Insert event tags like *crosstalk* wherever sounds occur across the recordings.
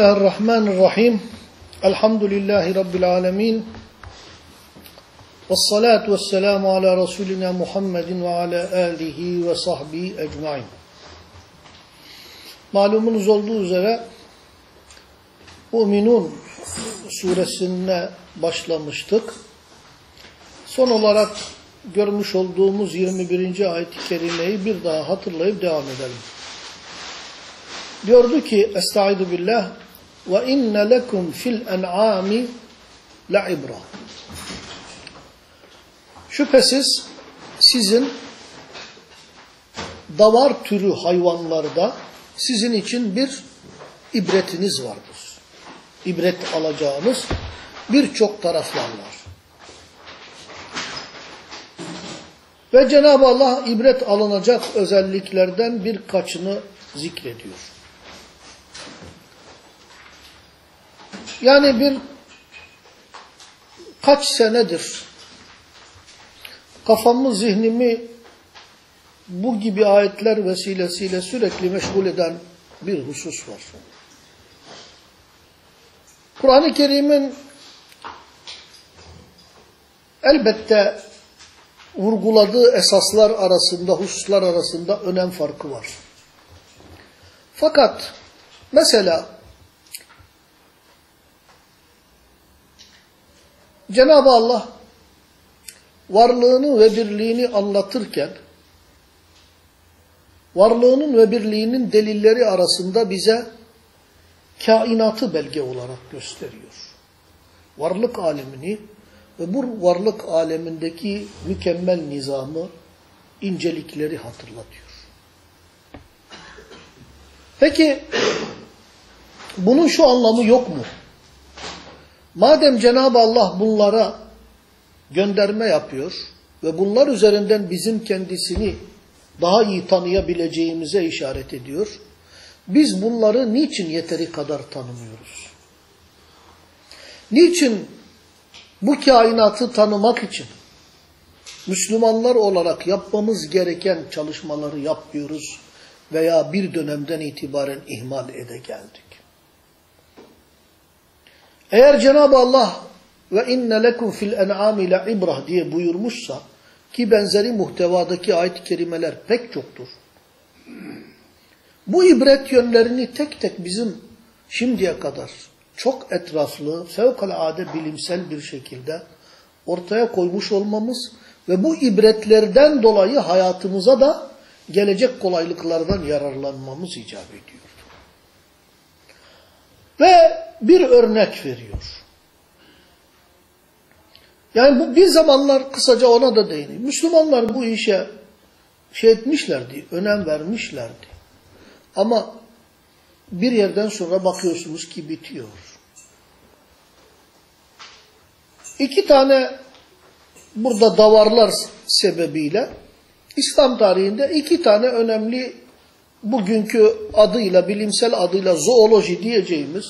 Bismillahirrahmanirrahim. Elhamdülillahi Rabbil alemin. Vessalatu vesselamu ala Resulina Muhammedin ve ala alihi ve sahbihi ecmain. Malumunuz olduğu üzere Mu'minun suresine başlamıştık. Son olarak görmüş olduğumuz 21. ayet-i kerimeyi bir daha hatırlayıp devam edelim. Diyordu ki Estaizu billah ve inne lekum fil en'ami la ibra. Şüphesiz sizin davar türü hayvanlarda sizin için bir ibretiniz vardır. İbret alacağınız birçok taraflar var. Ve Cenab-ı Allah ibret alınacak özelliklerden birkaçını zikrediyor. Yani bir kaç senedir kafamı, zihnimi bu gibi ayetler vesilesiyle sürekli meşgul eden bir husus var. Kur'an-ı Kerim'in elbette vurguladığı esaslar arasında, hususlar arasında önem farkı var. Fakat mesela Cenab-ı Allah varlığını ve birliğini anlatırken varlığının ve birliğinin delilleri arasında bize kainatı belge olarak gösteriyor. Varlık alemini ve bu varlık alemindeki mükemmel nizamı, incelikleri hatırlatıyor. Peki bunun şu anlamı yok mu? Madem Cenab-ı Allah bunlara gönderme yapıyor ve bunlar üzerinden bizim kendisini daha iyi tanıyabileceğimize işaret ediyor, biz bunları niçin yeteri kadar tanımıyoruz? Niçin bu kainatı tanımak için Müslümanlar olarak yapmamız gereken çalışmaları yapmıyoruz veya bir dönemden itibaren ihmal ede geldik? Eğer Cenab-ı Allah ve inne lekum fil en'ami la ibrah diye buyurmuşsa ki benzeri muhtevadaki ayet-i kerimeler pek çoktur. Bu ibret yönlerini tek tek bizim şimdiye kadar çok etraflı, fevkalade bilimsel bir şekilde ortaya koymuş olmamız ve bu ibretlerden dolayı hayatımıza da gelecek kolaylıklardan yararlanmamız icap ediyor. Ve bir örnek veriyor. Yani bu bir zamanlar kısaca ona da değineyim. Müslümanlar bu işe şey etmişlerdi, önem vermişlerdi. Ama bir yerden sonra bakıyorsunuz ki bitiyor. İki tane burada davarlar sebebiyle İslam tarihinde iki tane önemli bugünkü adıyla, bilimsel adıyla zooloji diyeceğimiz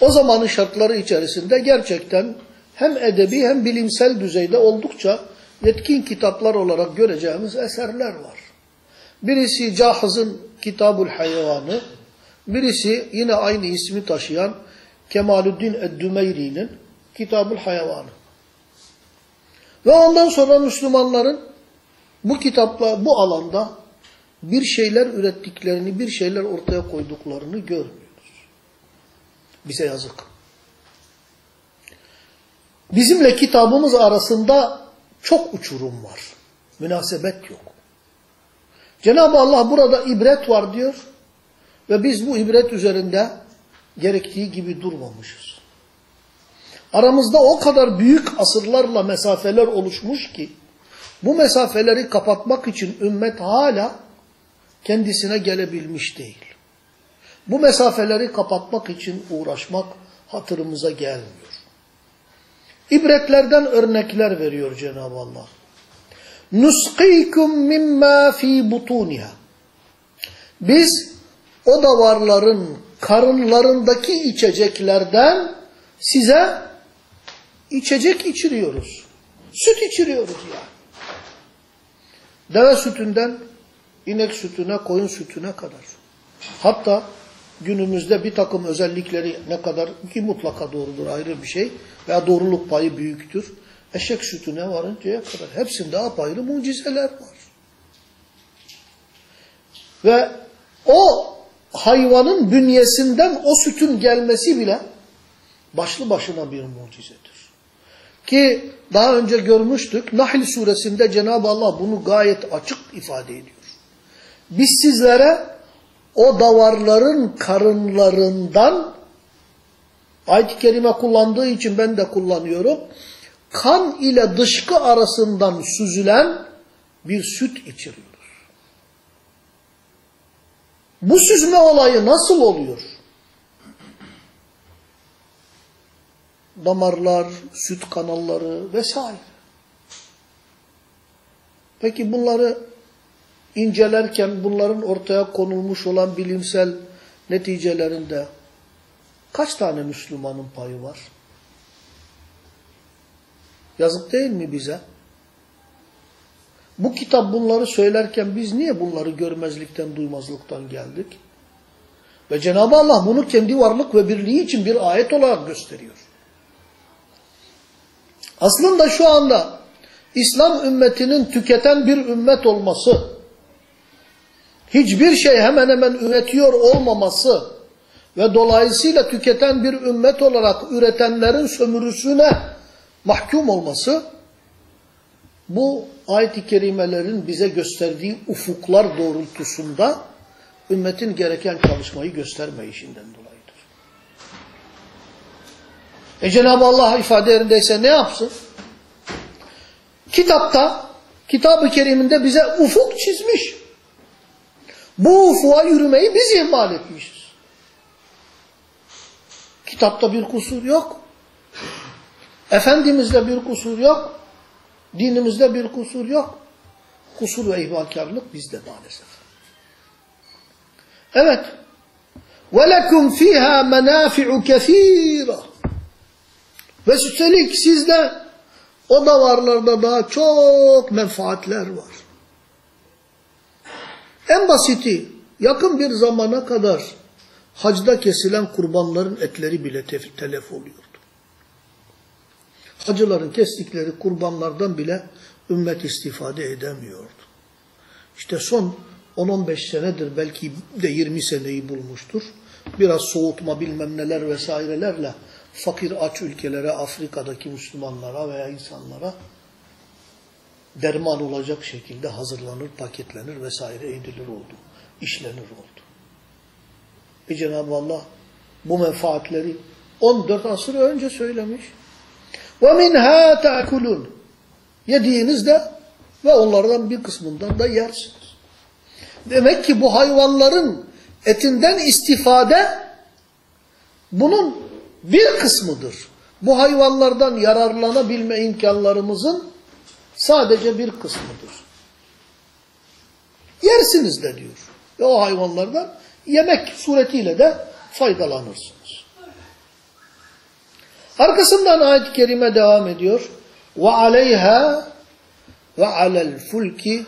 o zamanın şartları içerisinde gerçekten hem edebi hem bilimsel düzeyde oldukça yetkin kitaplar olarak göreceğimiz eserler var. Birisi Cahız'ın Kitabul Hayvanı, birisi yine aynı ismi taşıyan Kemaluddin Eddümeyri'nin Kitabul Hayvanı. Ve ondan sonra Müslümanların bu kitapla, bu alanda bir şeyler ürettiklerini, bir şeyler ortaya koyduklarını görmüyoruz. Bize yazık. Bizimle kitabımız arasında çok uçurum var. Münasebet yok. Cenab-ı Allah burada ibret var diyor ve biz bu ibret üzerinde gerektiği gibi durmamışız. Aramızda o kadar büyük asırlarla mesafeler oluşmuş ki bu mesafeleri kapatmak için ümmet hala kendisine gelebilmiş değil. Bu mesafeleri kapatmak için uğraşmak hatırımıza gelmiyor. İbretlerden örnekler veriyor Cenab-ı Allah. Nusqikum mimma fi butuniha. Biz o davarların karınlarındaki içeceklerden size içecek içiriyoruz. Süt içiriyoruz yani. Deve sütünden inek sütüne, koyun sütüne kadar. Hatta günümüzde bir takım özellikleri ne kadar ki mutlaka doğrudur ayrı bir şey veya doğruluk payı büyüktür. Eşek sütüne varıncaya kadar hepsinde apayrı mucizeler var. Ve o hayvanın bünyesinden o sütün gelmesi bile başlı başına bir mucizedir. Ki daha önce görmüştük Nahl suresinde Cenab-ı Allah bunu gayet açık ifade ediyor. Biz sizlere o davarların karınlarından ayet-i kerime kullandığı için ben de kullanıyorum. Kan ile dışkı arasından süzülen bir süt içiriyoruz. Bu süzme olayı nasıl oluyor? Damarlar, süt kanalları vesaire. Peki bunları incelerken bunların ortaya konulmuş olan bilimsel neticelerinde kaç tane Müslümanın payı var? Yazık değil mi bize? Bu kitap bunları söylerken biz niye bunları görmezlikten, duymazlıktan geldik? Ve Cenab-ı Allah bunu kendi varlık ve birliği için bir ayet olarak gösteriyor. Aslında şu anda İslam ümmetinin tüketen bir ümmet olması, hiçbir şey hemen hemen üretiyor olmaması ve dolayısıyla tüketen bir ümmet olarak üretenlerin sömürüsüne mahkum olması, bu ayet-i kerimelerin bize gösterdiği ufuklar doğrultusunda ümmetin gereken çalışmayı göstermeyişinden dolayıdır. E Cenab-ı Allah ifade yerindeyse ne yapsın? Kitapta, kitab-ı keriminde bize ufuk çizmiş. Bu ufuğa yürümeyi biz ihmal etmişiz. Kitapta bir kusur yok. Efendimizde bir kusur yok. Dinimizde bir kusur yok. Kusur ve ihmalkarlık bizde maalesef. Evet. وَلَكُمْ ف۪يهَا مَنَافِعُ كَث۪يرًا Ve üstelik sizde o davarlarda daha çok menfaatler var. En basiti yakın bir zamana kadar hacda kesilen kurbanların etleri bile telef oluyordu. Hacıların kestikleri kurbanlardan bile ümmet istifade edemiyordu. İşte son 10-15 senedir belki de 20 seneyi bulmuştur. Biraz soğutma bilmem neler vesairelerle fakir aç ülkelere, Afrika'daki Müslümanlara veya insanlara derman olacak şekilde hazırlanır, paketlenir vesaire edilir oldu. işlenir oldu. Ve Cenab-ı Allah bu menfaatleri 14 asır önce söylemiş. وَمِنْهَا تَأْكُلُونَ Yediğinizde ve onlardan bir kısmından da yersiniz. Demek ki bu hayvanların etinden istifade bunun bir kısmıdır. Bu hayvanlardan yararlanabilme imkanlarımızın sadece bir kısmıdır. Yersiniz de diyor. Ve o hayvanlardan yemek suretiyle de faydalanırsınız. Arkasından ayet-i kerime devam ediyor. Ve aleyha ve alel fulki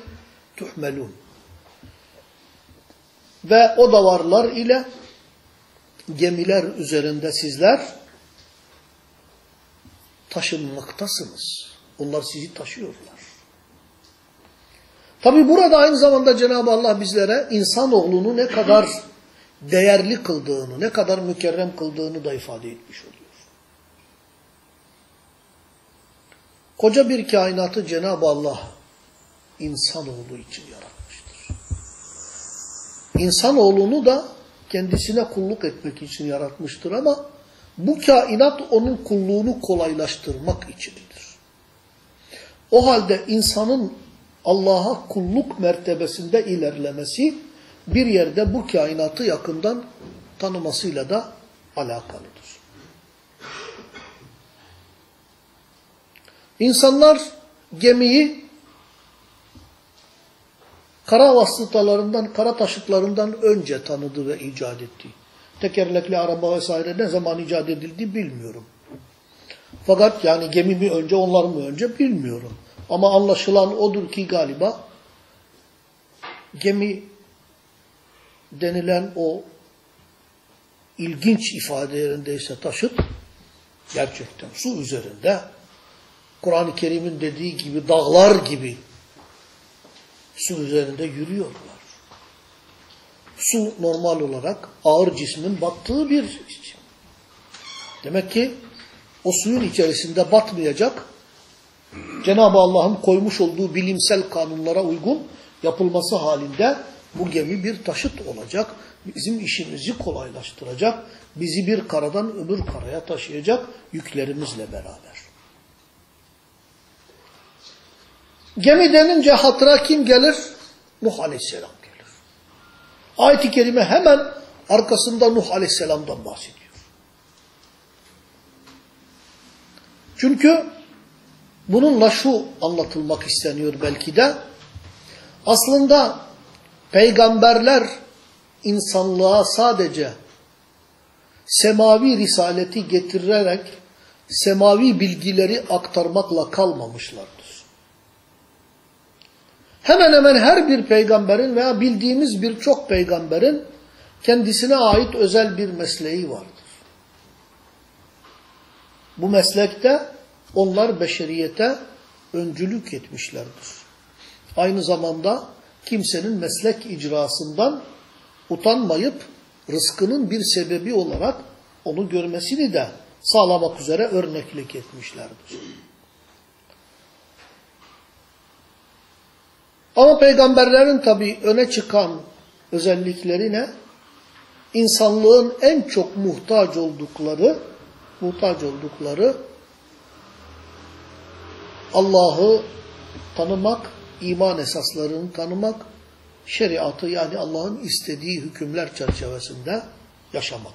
tuhmelun. Ve o davarlar ile gemiler üzerinde sizler taşınmaktasınız. Onlar sizi taşıyorlar. Tabi burada aynı zamanda Cenab-ı Allah bizlere insanoğlunu ne kadar değerli kıldığını, ne kadar mükerrem kıldığını da ifade etmiş oluyor. Koca bir kainatı Cenab-ı Allah insanoğlu için yaratmıştır. İnsanoğlunu da kendisine kulluk etmek için yaratmıştır ama bu kainat onun kulluğunu kolaylaştırmak içindir. O halde insanın Allah'a kulluk mertebesinde ilerlemesi bir yerde bu kainatı yakından tanımasıyla da alakalıdır. İnsanlar gemiyi kara vasıtalarından, kara taşıtlarından önce tanıdı ve icat etti. Tekerlekli araba vesaire ne zaman icat edildi bilmiyorum. Fakat yani gemi mi önce onlar mı önce bilmiyorum. Ama anlaşılan odur ki galiba gemi denilen o ilginç ifade yerindeyse taşıt gerçekten su üzerinde Kur'an-ı Kerim'in dediği gibi dağlar gibi su üzerinde yürüyorlar. Su normal olarak ağır cismin battığı bir cisim. Demek ki o suyun içerisinde batmayacak, Cenab-ı Allah'ın koymuş olduğu bilimsel kanunlara uygun yapılması halinde bu gemi bir taşıt olacak, bizim işimizi kolaylaştıracak, bizi bir karadan öbür karaya taşıyacak yüklerimizle beraber. Gemi denince hatıra kim gelir? Nuh Aleyhisselam gelir. Ayet-i Kerime hemen arkasında Nuh Aleyhisselam'dan bahsediyor. Çünkü bununla şu anlatılmak isteniyor belki de. Aslında peygamberler insanlığa sadece semavi risaleti getirerek semavi bilgileri aktarmakla kalmamışlardır. Hemen hemen her bir peygamberin veya bildiğimiz birçok peygamberin kendisine ait özel bir mesleği vardır. Bu meslekte onlar beşeriyete öncülük etmişlerdir. Aynı zamanda kimsenin meslek icrasından utanmayıp rızkının bir sebebi olarak onu görmesini de sağlamak üzere örneklik etmişlerdir. Ama peygamberlerin tabi öne çıkan özellikleri ne? İnsanlığın en çok muhtaç oldukları, muhtaç oldukları Allah'ı tanımak, iman esaslarını tanımak, şeriatı yani Allah'ın istediği hükümler çerçevesinde yaşamak.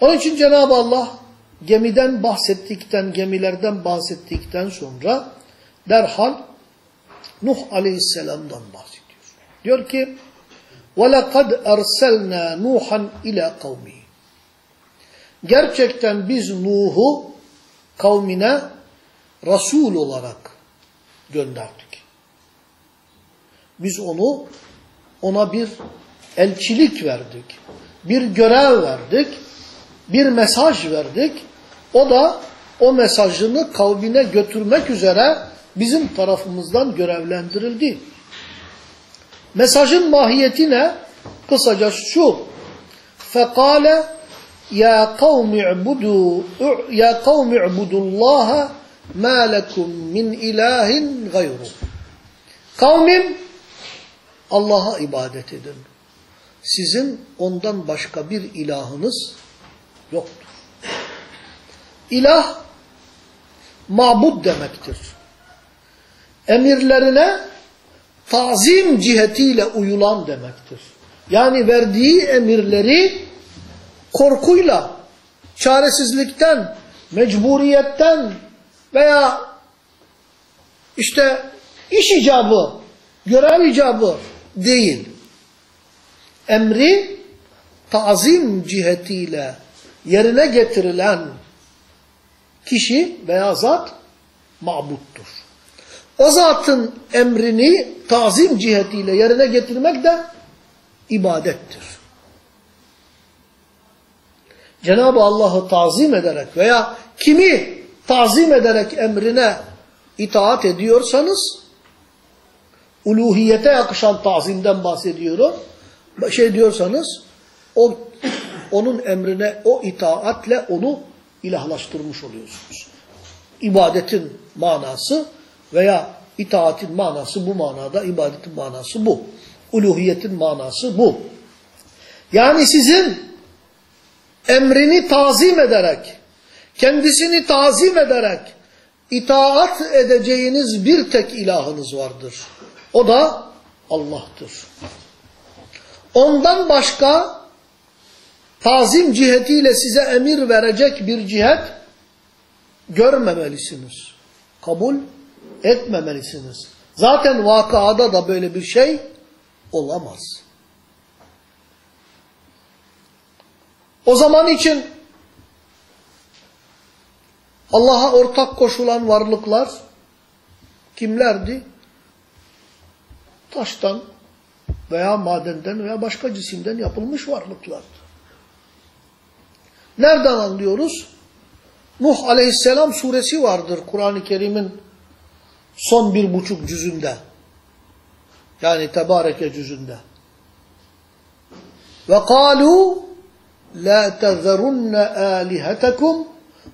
Onun için Cenab-ı Allah gemiden bahsettikten, gemilerden bahsettikten sonra derhal Nuh Aleyhisselam'dan bahsediyor. Diyor ki وَلَقَدْ أَرْسَلْنَا نُوحًا اِلَى قَوْمِهِ Gerçekten biz Nuh'u kavmine Resul olarak gönderdik. Biz onu ona bir elçilik verdik. Bir görev verdik. Bir mesaj verdik. O da o mesajını kavmine götürmek üzere bizim tarafımızdan görevlendirildi. Mesajın mahiyeti ne? Kısaca şu. Fekale ya kavmi i'budu ya kavmi i'budullaha ma lekum min ilahin gayru. Kavmim Allah'a ibadet edin. Sizin ondan başka bir ilahınız yoktur. İlah mabud demektir. Emirlerine tazim cihetiyle uyulan demektir. Yani verdiği emirleri korkuyla, çaresizlikten, mecburiyetten veya işte iş icabı, görev icabı değil. Emri tazim cihetiyle yerine getirilen kişi veya zat mabuttur. O zatın emrini tazim cihetiyle yerine getirmek de ibadettir. Cenab-ı Allah'ı tazim ederek veya kimi tazim ederek emrine itaat ediyorsanız uluhiyete yakışan tazimden bahsediyorum. Şey diyorsanız o onun emrine o itaatle onu ilahlaştırmış oluyorsunuz. İbadetin manası veya itaatin manası bu manada, ibadetin manası bu. Uluhiyetin manası bu. Yani sizin emrini tazim ederek, kendisini tazim ederek itaat edeceğiniz bir tek ilahınız vardır. O da Allah'tır. Ondan başka tazim cihetiyle size emir verecek bir cihet görmemelisiniz. Kabul etmemelisiniz. Zaten vakada da böyle bir şey olamaz. O zaman için Allah'a ortak koşulan varlıklar kimlerdi? Taştan veya madenden veya başka cisimden yapılmış varlıklardı. Nereden anlıyoruz? Nuh aleyhisselam suresi vardır Kur'an-ı Kerim'in son bir buçuk cüzünde. Yani tebareke cüzünde. Ve kalu لَا تَذَرُنَّ آلِهَتَكُمْ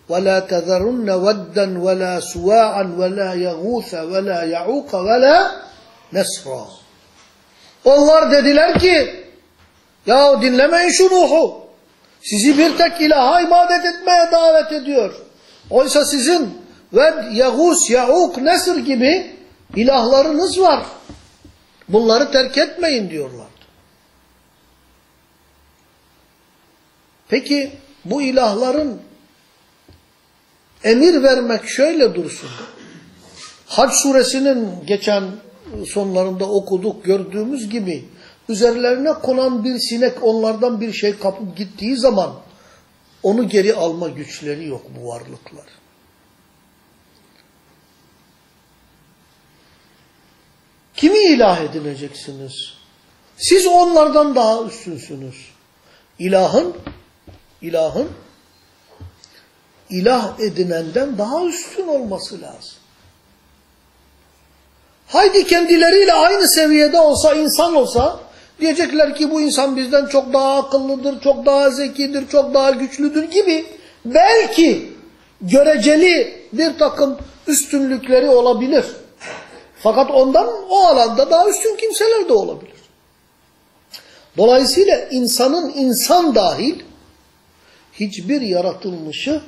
وَلَا تَذَرُنَّ وَدًّا وَلَا سُوَاعًا وَلَا يَغُوثَ وَلَا يَعُوقَ وَلَا نَسْرًا Onlar dediler ki ya dinlemeyin şu Nuh'u. Sizi bir tek ilaha ibadet etmeye davet ediyor. Oysa sizin ve Yağus, Yauk, Nesr gibi ilahlarınız var. Bunları terk etmeyin diyorlar. Peki bu ilahların emir vermek şöyle dursun. Hac suresinin geçen sonlarında okuduk gördüğümüz gibi üzerlerine konan bir sinek onlardan bir şey kapıp gittiği zaman onu geri alma güçleri yok bu varlıklar. Kimi ilah edineceksiniz? Siz onlardan daha üstünsünüz. İlahın, ilahın, ilah edinenden daha üstün olması lazım. Haydi kendileriyle aynı seviyede olsa, insan olsa, diyecekler ki bu insan bizden çok daha akıllıdır, çok daha zekidir, çok daha güçlüdür gibi. Belki göreceli bir takım üstünlükleri olabilir. Fakat ondan o alanda daha üstün kimseler de olabilir. Dolayısıyla insanın insan dahil hiçbir yaratılmışı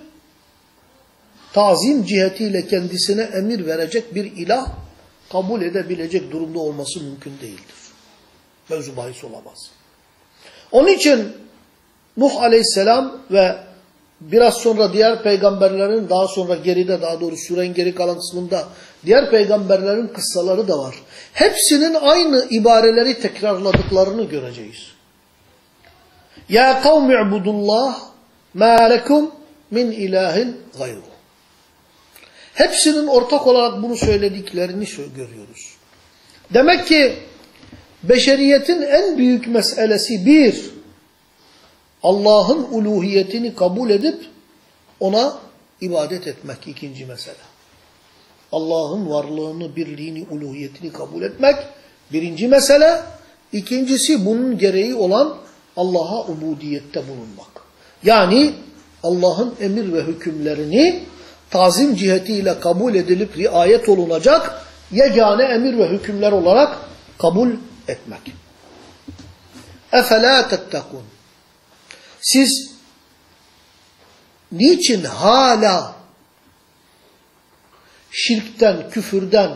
tazim cihetiyle kendisine emir verecek bir ilah kabul edebilecek durumda olması mümkün değildir. Mevzu bahis olamaz. Onun için Nuh aleyhisselam ve biraz sonra diğer peygamberlerin daha sonra geride daha doğrusu süren geri kalan kısmında diğer peygamberlerin kıssaları da var. Hepsinin aynı ibareleri tekrarladıklarını göreceğiz. Ya kavmi ibudullah lekum min ilahin gayru. Hepsinin ortak olarak bunu söylediklerini görüyoruz. Demek ki beşeriyetin en büyük meselesi bir, Allah'ın uluhiyetini kabul edip ona ibadet etmek ikinci mesele. Allah'ın varlığını, birliğini, uluhiyetini kabul etmek birinci mesele. İkincisi bunun gereği olan Allah'a ubudiyette bulunmak. Yani Allah'ın emir ve hükümlerini tazim cihetiyle kabul edilip riayet olunacak yegane emir ve hükümler olarak kabul etmek. اَفَلَا تَتَّقُونَ Siz niçin hala şirkten, küfürden,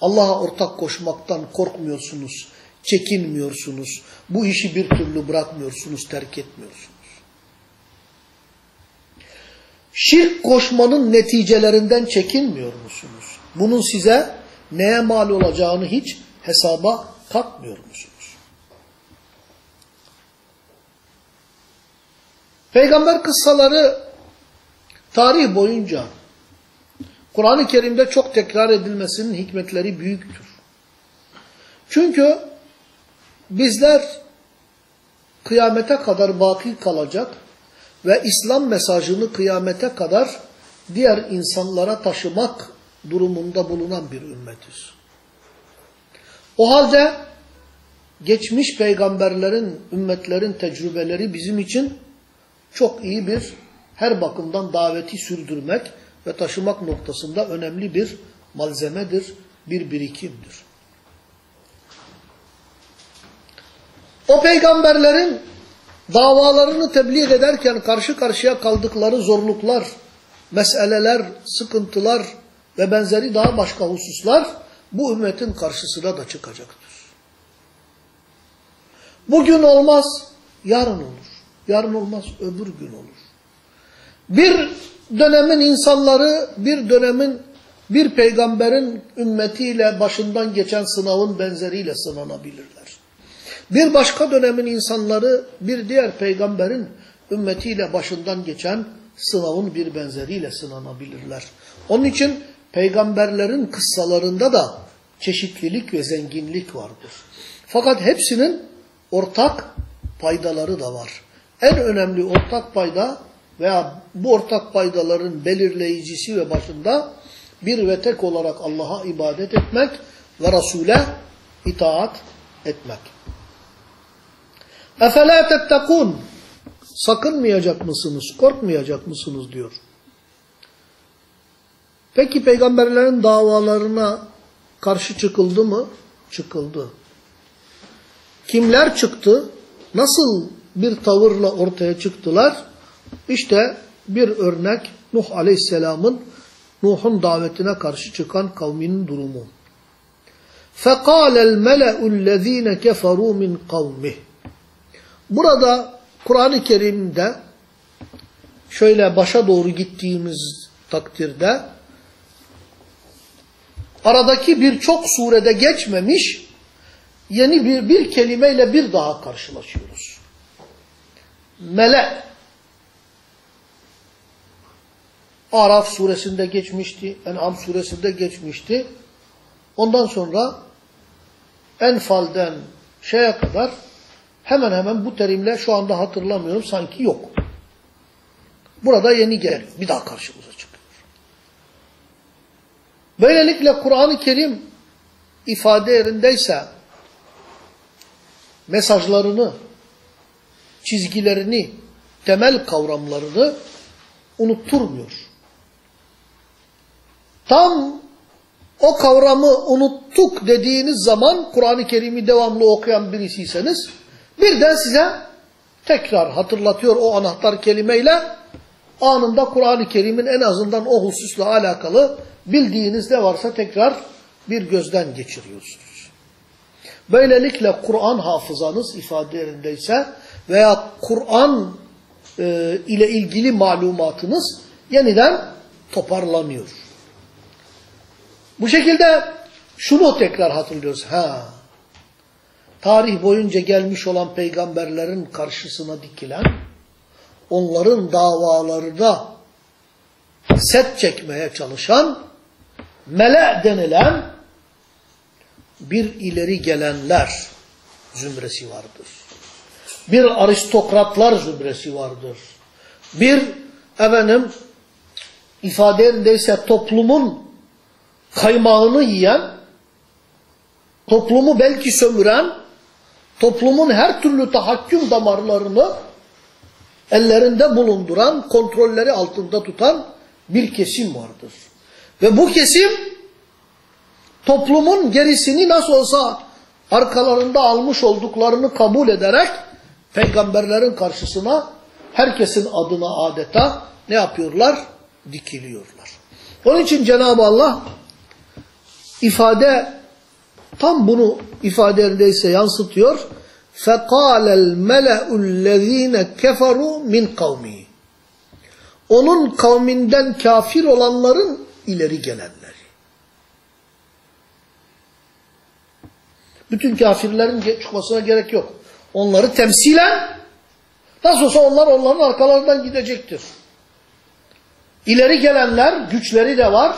Allah'a ortak koşmaktan korkmuyorsunuz, çekinmiyorsunuz, bu işi bir türlü bırakmıyorsunuz, terk etmiyorsunuz? Şirk koşmanın neticelerinden çekinmiyor musunuz? Bunun size neye mal olacağını hiç hesaba katmıyor musunuz? Peygamber kıssaları tarih boyunca Kur'an-ı Kerim'de çok tekrar edilmesinin hikmetleri büyüktür. Çünkü bizler kıyamete kadar baki kalacak ve İslam mesajını kıyamete kadar diğer insanlara taşımak durumunda bulunan bir ümmetiz. O halde geçmiş peygamberlerin, ümmetlerin tecrübeleri bizim için çok iyi bir her bakımdan daveti sürdürmek ve taşımak noktasında önemli bir malzemedir, bir birikimdir. O peygamberlerin davalarını tebliğ ederken karşı karşıya kaldıkları zorluklar, meseleler, sıkıntılar ve benzeri daha başka hususlar bu ümmetin karşısına da çıkacaktır. Bugün olmaz, yarın olur. Yarın olmaz, öbür gün olur. Bir dönemin insanları, bir dönemin, bir peygamberin ümmetiyle başından geçen sınavın benzeriyle sınanabilirler. Bir başka dönemin insanları bir diğer peygamberin ümmetiyle başından geçen sınavın bir benzeriyle sınanabilirler. Onun için peygamberlerin kıssalarında da çeşitlilik ve zenginlik vardır. Fakat hepsinin ortak paydaları da var. en önemli ortak payda veya bu ortak paydaların belirleyicisi ve başında bir ve tek olarak Allah'a ibadet etmek ve Resul'e itaat etmek. اَفَلَا تَتَّقُونَ Sakınmayacak mısınız, korkmayacak mısınız diyor. Peki peygamberlerin davalarına karşı çıkıldı mı? Çıkıldı. Kimler çıktı? Nasıl bir tavırla ortaya çıktılar? İşte bir örnek Nuh Aleyhisselam'ın Nuh'un davetine karşı çıkan kavminin durumu. فَقَالَ الْمَلَأُ الَّذ۪ينَ كَفَرُوا مِنْ قَوْمِهِ Burada Kur'an-ı Kerim'de şöyle başa doğru gittiğimiz takdirde aradaki birçok surede geçmemiş yeni bir, bir kelimeyle bir daha karşılaşıyoruz. Mele Araf suresinde geçmişti, En'am suresinde geçmişti. Ondan sonra Enfal'den şeye kadar hemen hemen bu terimle şu anda hatırlamıyorum sanki yok. Burada yeni geliyor. Bir daha karşımıza çıkıyor. Böylelikle Kur'an-ı Kerim ifade yerindeyse mesajlarını, çizgilerini, temel kavramlarını unutturmuyor. Tam o kavramı unuttuk dediğiniz zaman Kur'an-ı Kerim'i devamlı okuyan birisiyseniz birden size tekrar hatırlatıyor o anahtar kelimeyle anında Kur'an-ı Kerim'in en azından o hususla alakalı bildiğiniz ne varsa tekrar bir gözden geçiriyorsunuz. Böylelikle Kur'an hafızanız ifade yerindeyse veya Kur'an e, ile ilgili malumatınız yeniden toparlanıyor. Bu şekilde şunu tekrar hatırlıyoruz. Ha, tarih boyunca gelmiş olan peygamberlerin karşısına dikilen, onların davalarında set çekmeye çalışan, mele denilen bir ileri gelenler zümresi vardır. Bir aristokratlar zümresi vardır. Bir efendim ifade yerindeyse toplumun kaymağını yiyen, toplumu belki sömüren, toplumun her türlü tahakküm damarlarını ellerinde bulunduran, kontrolleri altında tutan bir kesim vardır. Ve bu kesim toplumun gerisini nasıl olsa arkalarında almış olduklarını kabul ederek peygamberlerin karşısına herkesin adına adeta ne yapıyorlar? Dikiliyorlar. Onun için Cenab-ı Allah ifade tam bunu ifadelerindeyse yansıtıyor. فَقَالَ الْمَلَأُ الَّذ۪ينَ كَفَرُوا مِنْ قَوْمِهِ Onun kavminden kafir olanların ileri gelenleri. Bütün kafirlerin çıkmasına gerek yok. Onları temsilen nasıl olsa onlar onların arkalarından gidecektir. İleri gelenler güçleri de var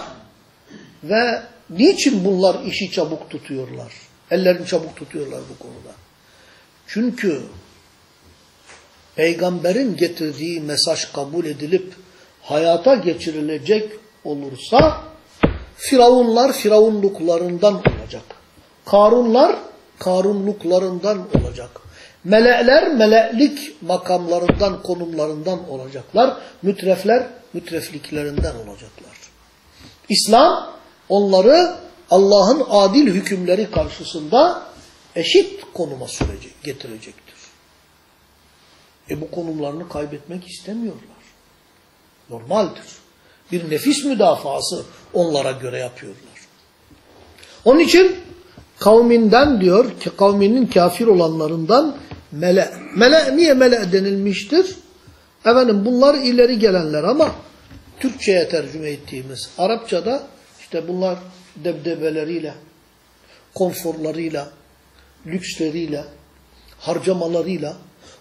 ve niçin bunlar işi çabuk tutuyorlar? Ellerini çabuk tutuyorlar bu konuda. Çünkü peygamberin getirdiği mesaj kabul edilip hayata geçirilecek olursa firavunlar firavunluklarından olacak. Karunlar karunluklarından olacak. Mele'ler mele'lik makamlarından, konumlarından olacaklar. Mütrefler mütrefliklerinden olacaklar. İslam onları Allah'ın adil hükümleri karşısında eşit konuma sürecek, getirecektir. E bu konumlarını kaybetmek istemiyorlar. Normaldir. Bir nefis müdafası onlara göre yapıyorlar. Onun için kavminden diyor ki kavminin kafir olanlarından mele. Mele niye mele denilmiştir? Efendim bunlar ileri gelenler ama Türkçe'ye tercüme ettiğimiz Arapçada işte bunlar debdebeleriyle, konforlarıyla, lüksleriyle, harcamalarıyla,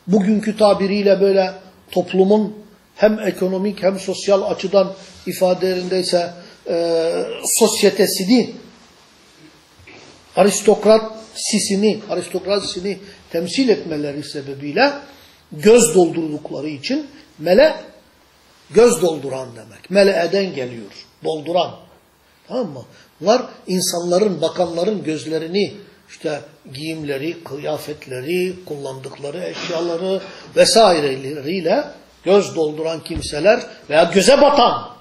bugünkü tabiriyle böyle toplumun hem ekonomik hem sosyal açıdan ifadelerindeyse e, sosyetesini, aristokrat sisini, aristokrasisini temsil etmeleri sebebiyle göz doldurdukları için mele göz dolduran demek. Mele'den geliyor. Dolduran. Tamam mı? Bunlar insanların, bakanların gözlerini işte giyimleri, kıyafetleri, kullandıkları eşyaları vesaireleriyle göz dolduran kimseler veya göze batan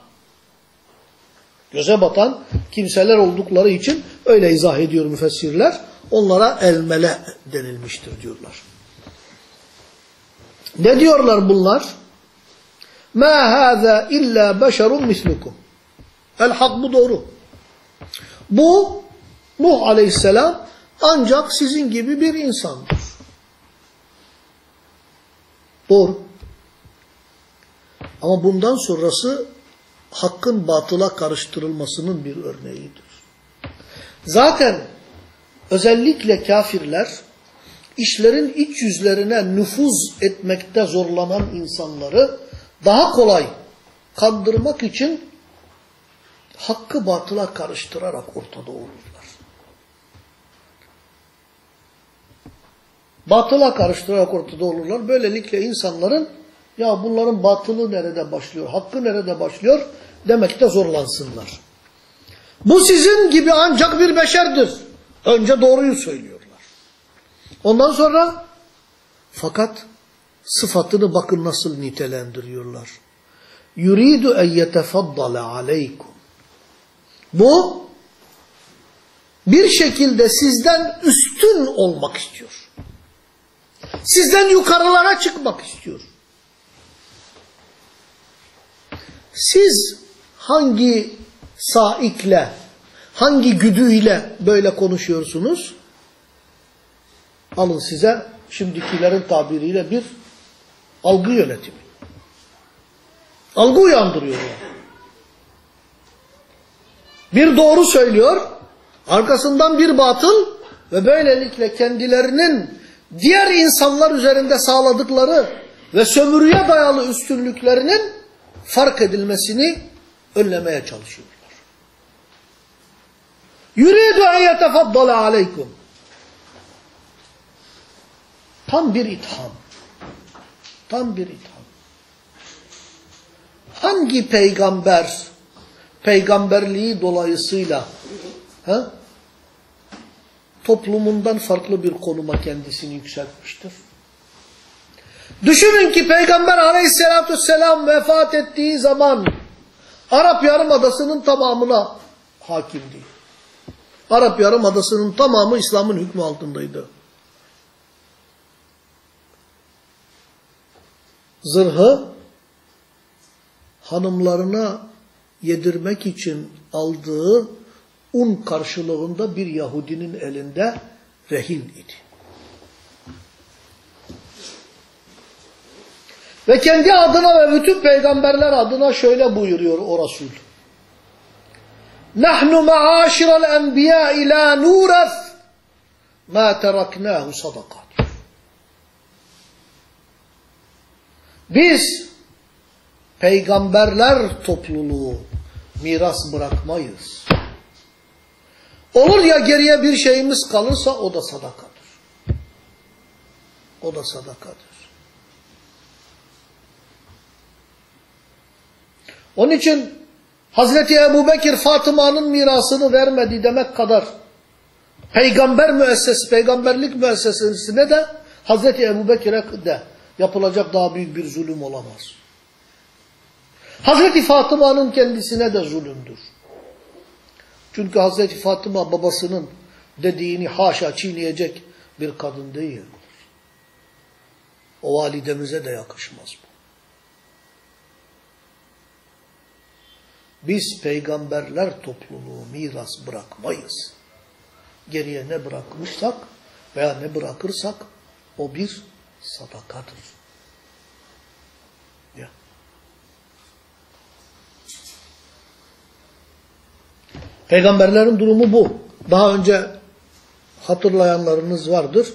göze batan kimseler oldukları için öyle izah ediyor müfessirler. Onlara elmele denilmiştir diyorlar. Ne diyorlar bunlar? Ma hâzâ illa beşerun mislukum. El hak bu doğru. Bu Nuh aleyhisselam ancak sizin gibi bir insandır. Doğru. Ama bundan sonrası hakkın batıla karıştırılmasının bir örneğidir. Zaten özellikle kafirler işlerin iç yüzlerine nüfuz etmekte zorlanan insanları daha kolay kandırmak için hakkı batıla karıştırarak ortada olurlar. Batıla karıştırarak ortada olurlar. Böylelikle insanların ya bunların batılı nerede başlıyor, hakkı nerede başlıyor demekte zorlansınlar. Bu sizin gibi ancak bir beşerdir. Önce doğruyu söylüyorlar. Ondan sonra fakat sıfatını bakın nasıl nitelendiriyorlar. Yuridu en yetefaddale aleykum. Bu bir şekilde sizden üstün olmak istiyor. Sizden yukarılara çıkmak istiyor. Siz hangi saikle, hangi güdüyle böyle konuşuyorsunuz? Alın size şimdikilerin tabiriyle bir algı yönetimi. Algı uyandırıyorlar. Bir doğru söylüyor, arkasından bir batıl ve böylelikle kendilerinin diğer insanlar üzerinde sağladıkları ve sömürüye dayalı üstünlüklerinin fark edilmesini önlemeye çalışıyorlar. Yuridu en yetefaddala aleykum. Tam bir itham. Tam bir itham. Hangi peygamber peygamberliği dolayısıyla ha, toplumundan farklı bir konuma kendisini yükseltmiştir? Düşünün ki Peygamber aleyhissalatü vesselam vefat ettiği zaman Arap Yarımadası'nın tamamına hakimdi. Arap Yarımadası'nın tamamı İslam'ın hükmü altındaydı. Zırhı hanımlarına yedirmek için aldığı un karşılığında bir Yahudinin elinde rehin idi. Ve kendi adına ve bütün peygamberler adına şöyle buyuruyor o Resul. Nahnu ma'aşiral enbiya ila nuref ma teraknahu sadakat. Biz peygamberler topluluğu miras bırakmayız. Olur ya geriye bir şeyimiz kalırsa o da sadakadır. O da sadakadır. Onun için Hazreti Ebu Bekir Fatıma'nın mirasını vermedi demek kadar peygamber müessesi, peygamberlik müessesesine de Hazreti Ebu Bekir'e de yapılacak daha büyük bir zulüm olamaz. Hazreti Fatıma'nın kendisine de zulümdür. Çünkü Hazreti Fatıma babasının dediğini haşa çiğneyecek bir kadın değil. O validemize de yakışmaz bu. Biz peygamberler topluluğu miras bırakmayız. Geriye ne bırakmışsak veya ne bırakırsak o bir sadakadır. Peygamberlerin durumu bu. Daha önce hatırlayanlarınız vardır.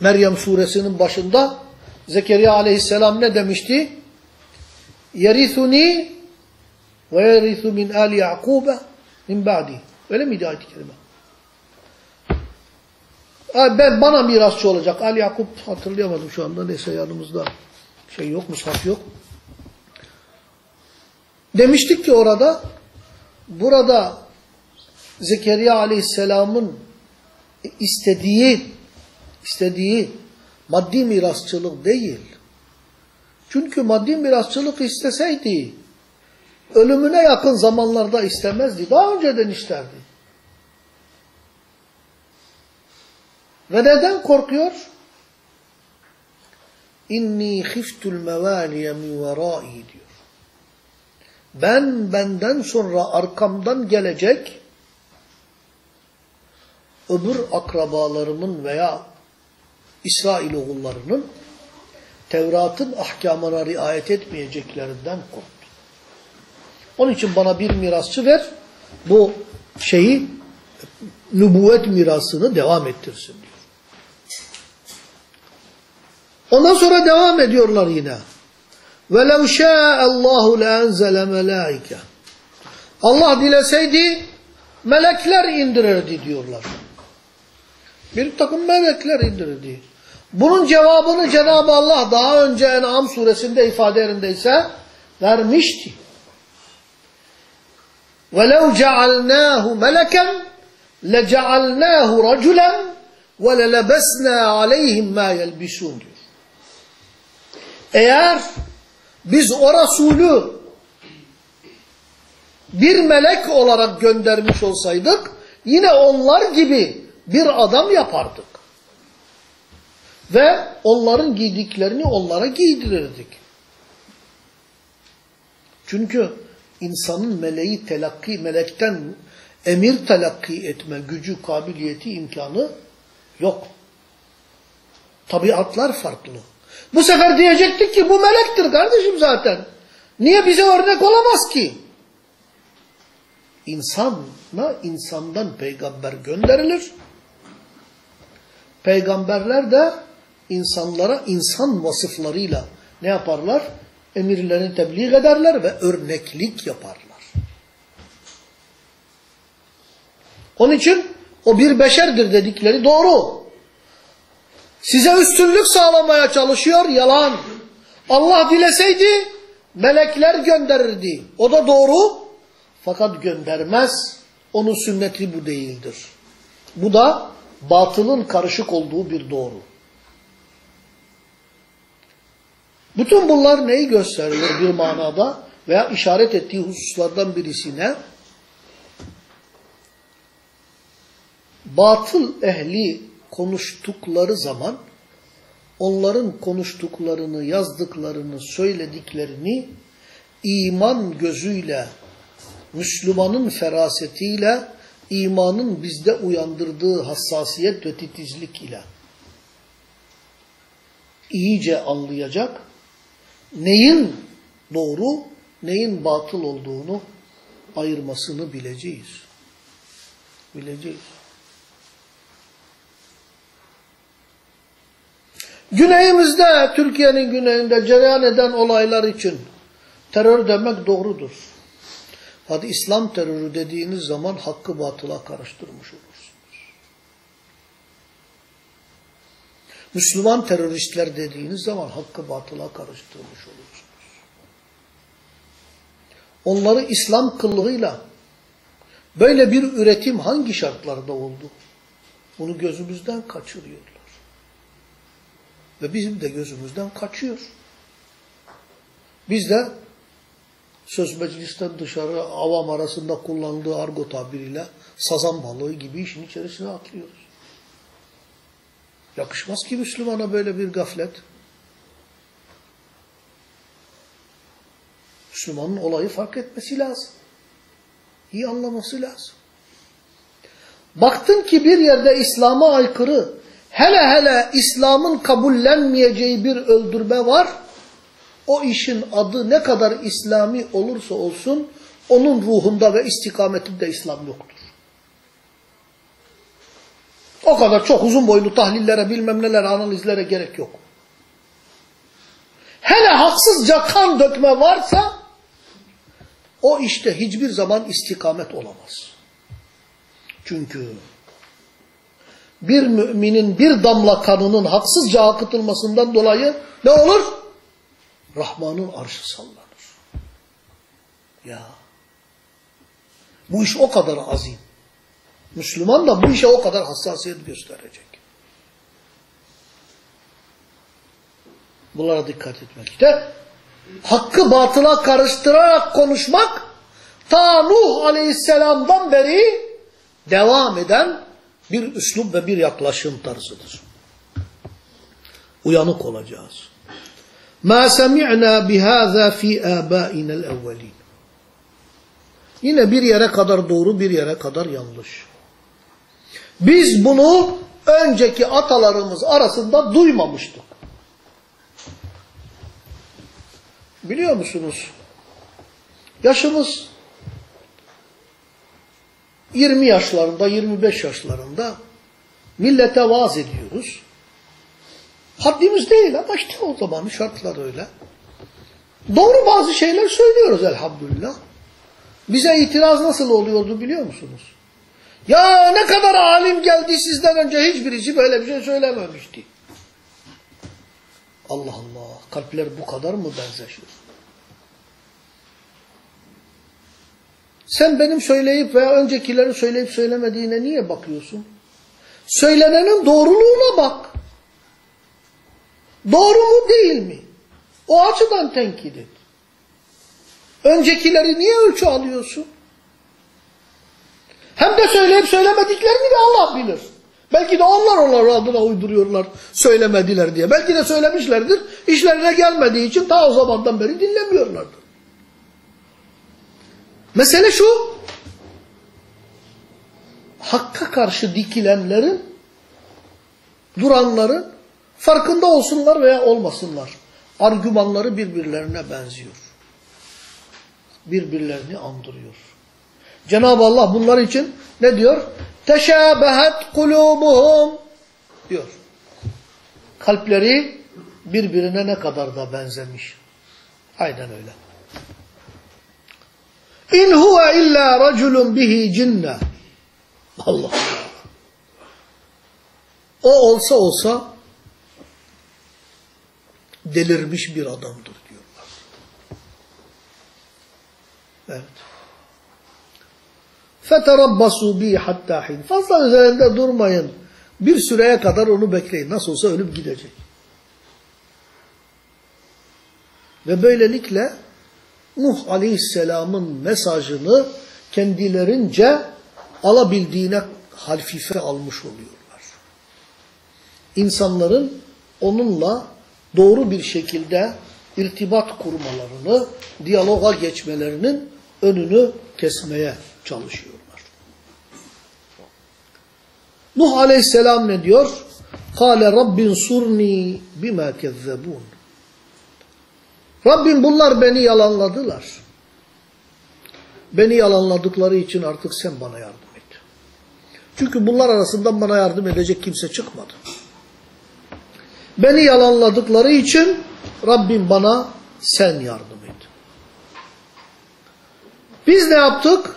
Meryem suresinin başında Zekeriya aleyhisselam ne demişti? yerithuni ve yerithu min ali Yakub'e min ba'di. Öyle miydi ayet-i kerime? Ben bana mirasçı olacak. Ali Yakup hatırlayamadım şu anda. Neyse yanımızda şey yok, mushaf yok. Demiştik ki orada burada Zekeriya Aleyhisselam'ın istediği istediği maddi mirasçılık değil. Çünkü maddi mirasçılık isteseydi ölümüne yakın zamanlarda istemezdi. Daha önceden isterdi. Ve neden korkuyor? İnni khiftul mevaliye min verai diyor. Ben benden sonra arkamdan gelecek öbür akrabalarımın veya İsrailoğullarının Tevrat'ın ahkamına riayet etmeyeceklerinden korktu. Onun için bana bir mirasçı ver, bu şeyi, nübüvvet mirasını devam ettirsin diyor. Ondan sonra devam ediyorlar yine. وَلَوْ شَاءَ اللّٰهُ لَاَنْزَلَ مَلَائِكَ Allah dileseydi melekler indirirdi diyorlar. Bir takım melekler indirirdi. Bunun cevabını Cenab-ı Allah daha önce En'am suresinde ifade yerindeyse vermişti. وَلَوْ جَعَلْنَاهُ مَلَكًا لَجَعَلْنَاهُ رَجُلًا وَلَلَبَسْنَا عَلَيْهِمْ مَا يَلْبِسُونَ diyor. Eğer biz o Resulü bir melek olarak göndermiş olsaydık yine onlar gibi bir adam yapardık. Ve onların giydiklerini onlara giydirirdik. Çünkü insanın meleği telakki, melekten emir telakki etme gücü, kabiliyeti, imkanı yok. Tabiatlar farklı. Bu sefer diyecektik ki bu melektir kardeşim zaten. Niye bize örnek olamaz ki? İnsana insandan peygamber gönderilir. Peygamberler de insanlara insan vasıflarıyla ne yaparlar? Emirlerini tebliğ ederler ve örneklik yaparlar. Onun için o bir beşerdir dedikleri doğru. Size üstünlük sağlamaya çalışıyor, yalan. Allah dileseydi melekler gönderirdi. O da doğru. Fakat göndermez. Onun sünneti bu değildir. Bu da batılın karışık olduğu bir doğru. Bütün bunlar neyi gösteriyor bir manada veya işaret ettiği hususlardan birisine? Batıl ehli konuştukları zaman onların konuştuklarını, yazdıklarını, söylediklerini iman gözüyle, Müslümanın ferasetiyle, imanın bizde uyandırdığı hassasiyet ve titizlik ile iyice anlayacak, neyin doğru, neyin batıl olduğunu ayırmasını bileceğiz. Bileceğiz. Güneyimizde, Türkiye'nin güneyinde cereyan eden olaylar için terör demek doğrudur. Hadi İslam terörü dediğiniz zaman hakkı batıla karıştırmış olursunuz. Müslüman teröristler dediğiniz zaman hakkı batıla karıştırmış olursunuz. Onları İslam kıllığıyla böyle bir üretim hangi şartlarda oldu? Bunu gözümüzden kaçırıyorlar. Ve bizim de gözümüzden kaçıyor. Biz de söz meclisten dışarı avam arasında kullandığı argo tabiriyle sazan balığı gibi işin içerisine atlıyoruz. Yakışmaz ki Müslümana böyle bir gaflet. Müslümanın olayı fark etmesi lazım. İyi anlaması lazım. Baktın ki bir yerde İslam'a aykırı, hele hele İslam'ın kabullenmeyeceği bir öldürme var, o işin adı ne kadar İslami olursa olsun, onun ruhunda ve istikametinde İslam yoktur. O kadar çok uzun boylu tahlillere, bilmem neler, analizlere gerek yok. Hele haksızca kan dökme varsa, o işte hiçbir zaman istikamet olamaz. Çünkü bir müminin bir damla kanının haksızca akıtılmasından dolayı ne olur? Rahman'ın arşı sallanır. Ya. Bu iş o kadar azim. Müslüman da bu işe o kadar hassasiyet gösterecek. Bunlara dikkat etmek. İşte hakkı batıla karıştırarak konuşmak ta Nuh aleyhisselamdan beri devam eden bir üslup ve bir yaklaşım tarzıdır. Uyanık olacağız. Ma semi'na bihaza fi abaina'l evvelin. Yine bir yere kadar doğru, bir yere kadar yanlış. Biz bunu önceki atalarımız arasında duymamıştık. Biliyor musunuz? Yaşımız 20 yaşlarında, 25 yaşlarında millete vaaz ediyoruz. Haddimiz değil ama işte o zamanın şartları öyle. Doğru bazı şeyler söylüyoruz elhamdülillah. Bize itiraz nasıl oluyordu biliyor musunuz? Ya ne kadar alim geldi sizden önce hiçbirisi böyle bir şey söylememişti. Allah Allah kalpler bu kadar mı benzeşir? Sen benim söyleyip veya öncekilerin söyleyip söylemediğine niye bakıyorsun? Söylenenin doğruluğuna bak. Doğru mu değil mi? O açıdan tenkit et. Öncekileri niye ölçü alıyorsun? Hem de söyleyip söylemediklerini de Allah bilir. Belki de onlar onlar adına uyduruyorlar söylemediler diye. Belki de söylemişlerdir. İşlerine gelmediği için ta o zamandan beri dinlemiyorlardır. Mesele şu. Hakka karşı dikilenlerin, duranların farkında olsunlar veya olmasınlar. Argümanları birbirlerine benziyor. Birbirlerini andırıyor. Cenab-ı Allah bunlar için ne diyor? Teşabehet kulubuhum diyor. Kalpleri birbirine ne kadar da benzemiş. Aynen öyle. İn huve illa raculun bihi cinne. Allah Allah. O olsa olsa delirmiş bir adamdır diyorlar. Evet. فَتَرَبَّسُوا بِي hatta hin. Fazla üzerinde durmayın. Bir süreye kadar onu bekleyin. Nasıl olsa ölüp gidecek. Ve böylelikle Nuh Aleyhisselam'ın mesajını kendilerince alabildiğine halfife almış oluyorlar. İnsanların onunla doğru bir şekilde irtibat kurmalarını, diyaloga geçmelerinin önünü kesmeye çalışıyorlar. Nuh Aleyhisselam ne diyor? Kale Rabbin surni bima kezzebun. Rabbim bunlar beni yalanladılar. Beni yalanladıkları için artık sen bana yardım et. Çünkü bunlar arasından bana yardım edecek kimse çıkmadı. Beni yalanladıkları için Rabbim bana sen yardım et. Biz ne yaptık?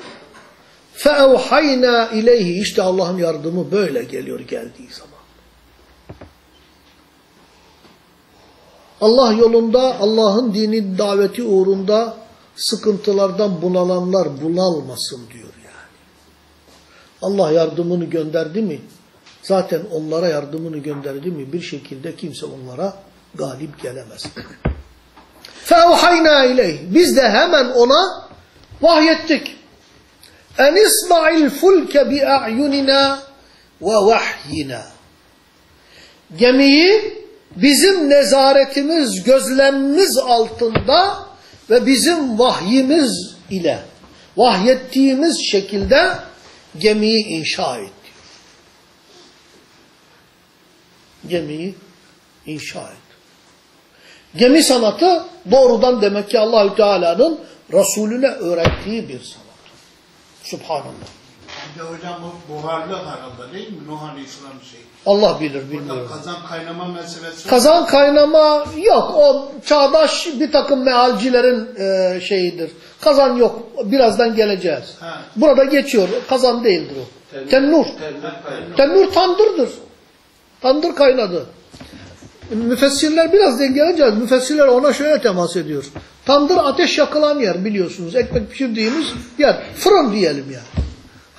فَاَوْحَيْنَا اِلَيْهِ İşte Allah'ın yardımı böyle geliyor geldiği zaman. Allah yolunda, Allah'ın dini daveti uğrunda sıkıntılardan bunalanlar bunalmasın diyor yani. Allah yardımını gönderdi mi? Zaten onlara yardımını gönderdi mi? Bir şekilde kimse onlara galip gelemez. *laughs* فَاَوْحَيْنَا اِلَيْهِ Biz de hemen ona vahyettik. اَنْ اِصْنَعِ الْفُلْكَ بِاَعْيُنِنَا وَوَحْيِنَا Gemiyi bizim nezaretimiz, gözlemimiz altında ve bizim vahyimiz ile, vahyettiğimiz şekilde gemiyi inşa et. Gemiyi inşa et. Gemi sanatı doğrudan demek ki Allahü Teala'nın Resulüne öğrettiği bir sanat. Subhanallah. Bir de hocam bu buharlı herhalde değil mi? Nuh Aleyhisselam şey. Allah bilir bilmiyorum. kazan kaynama meselesi. Kazan kaynama yok. O çağdaş bir takım mealcilerin e, şeyidir. Kazan yok. Birazdan geleceğiz. Ha. Burada geçiyor. Kazan değildir o. Tennur. Tennur kaynağı. Tennur tandırdır. Tandır kaynadı. Müfessirler biraz dengeleyeceğiz. Müfessirler ona şöyle temas ediyor. Tandır ateş yakılan yer biliyorsunuz. Ekmek pişirdiğimiz yer. Fırın diyelim yani.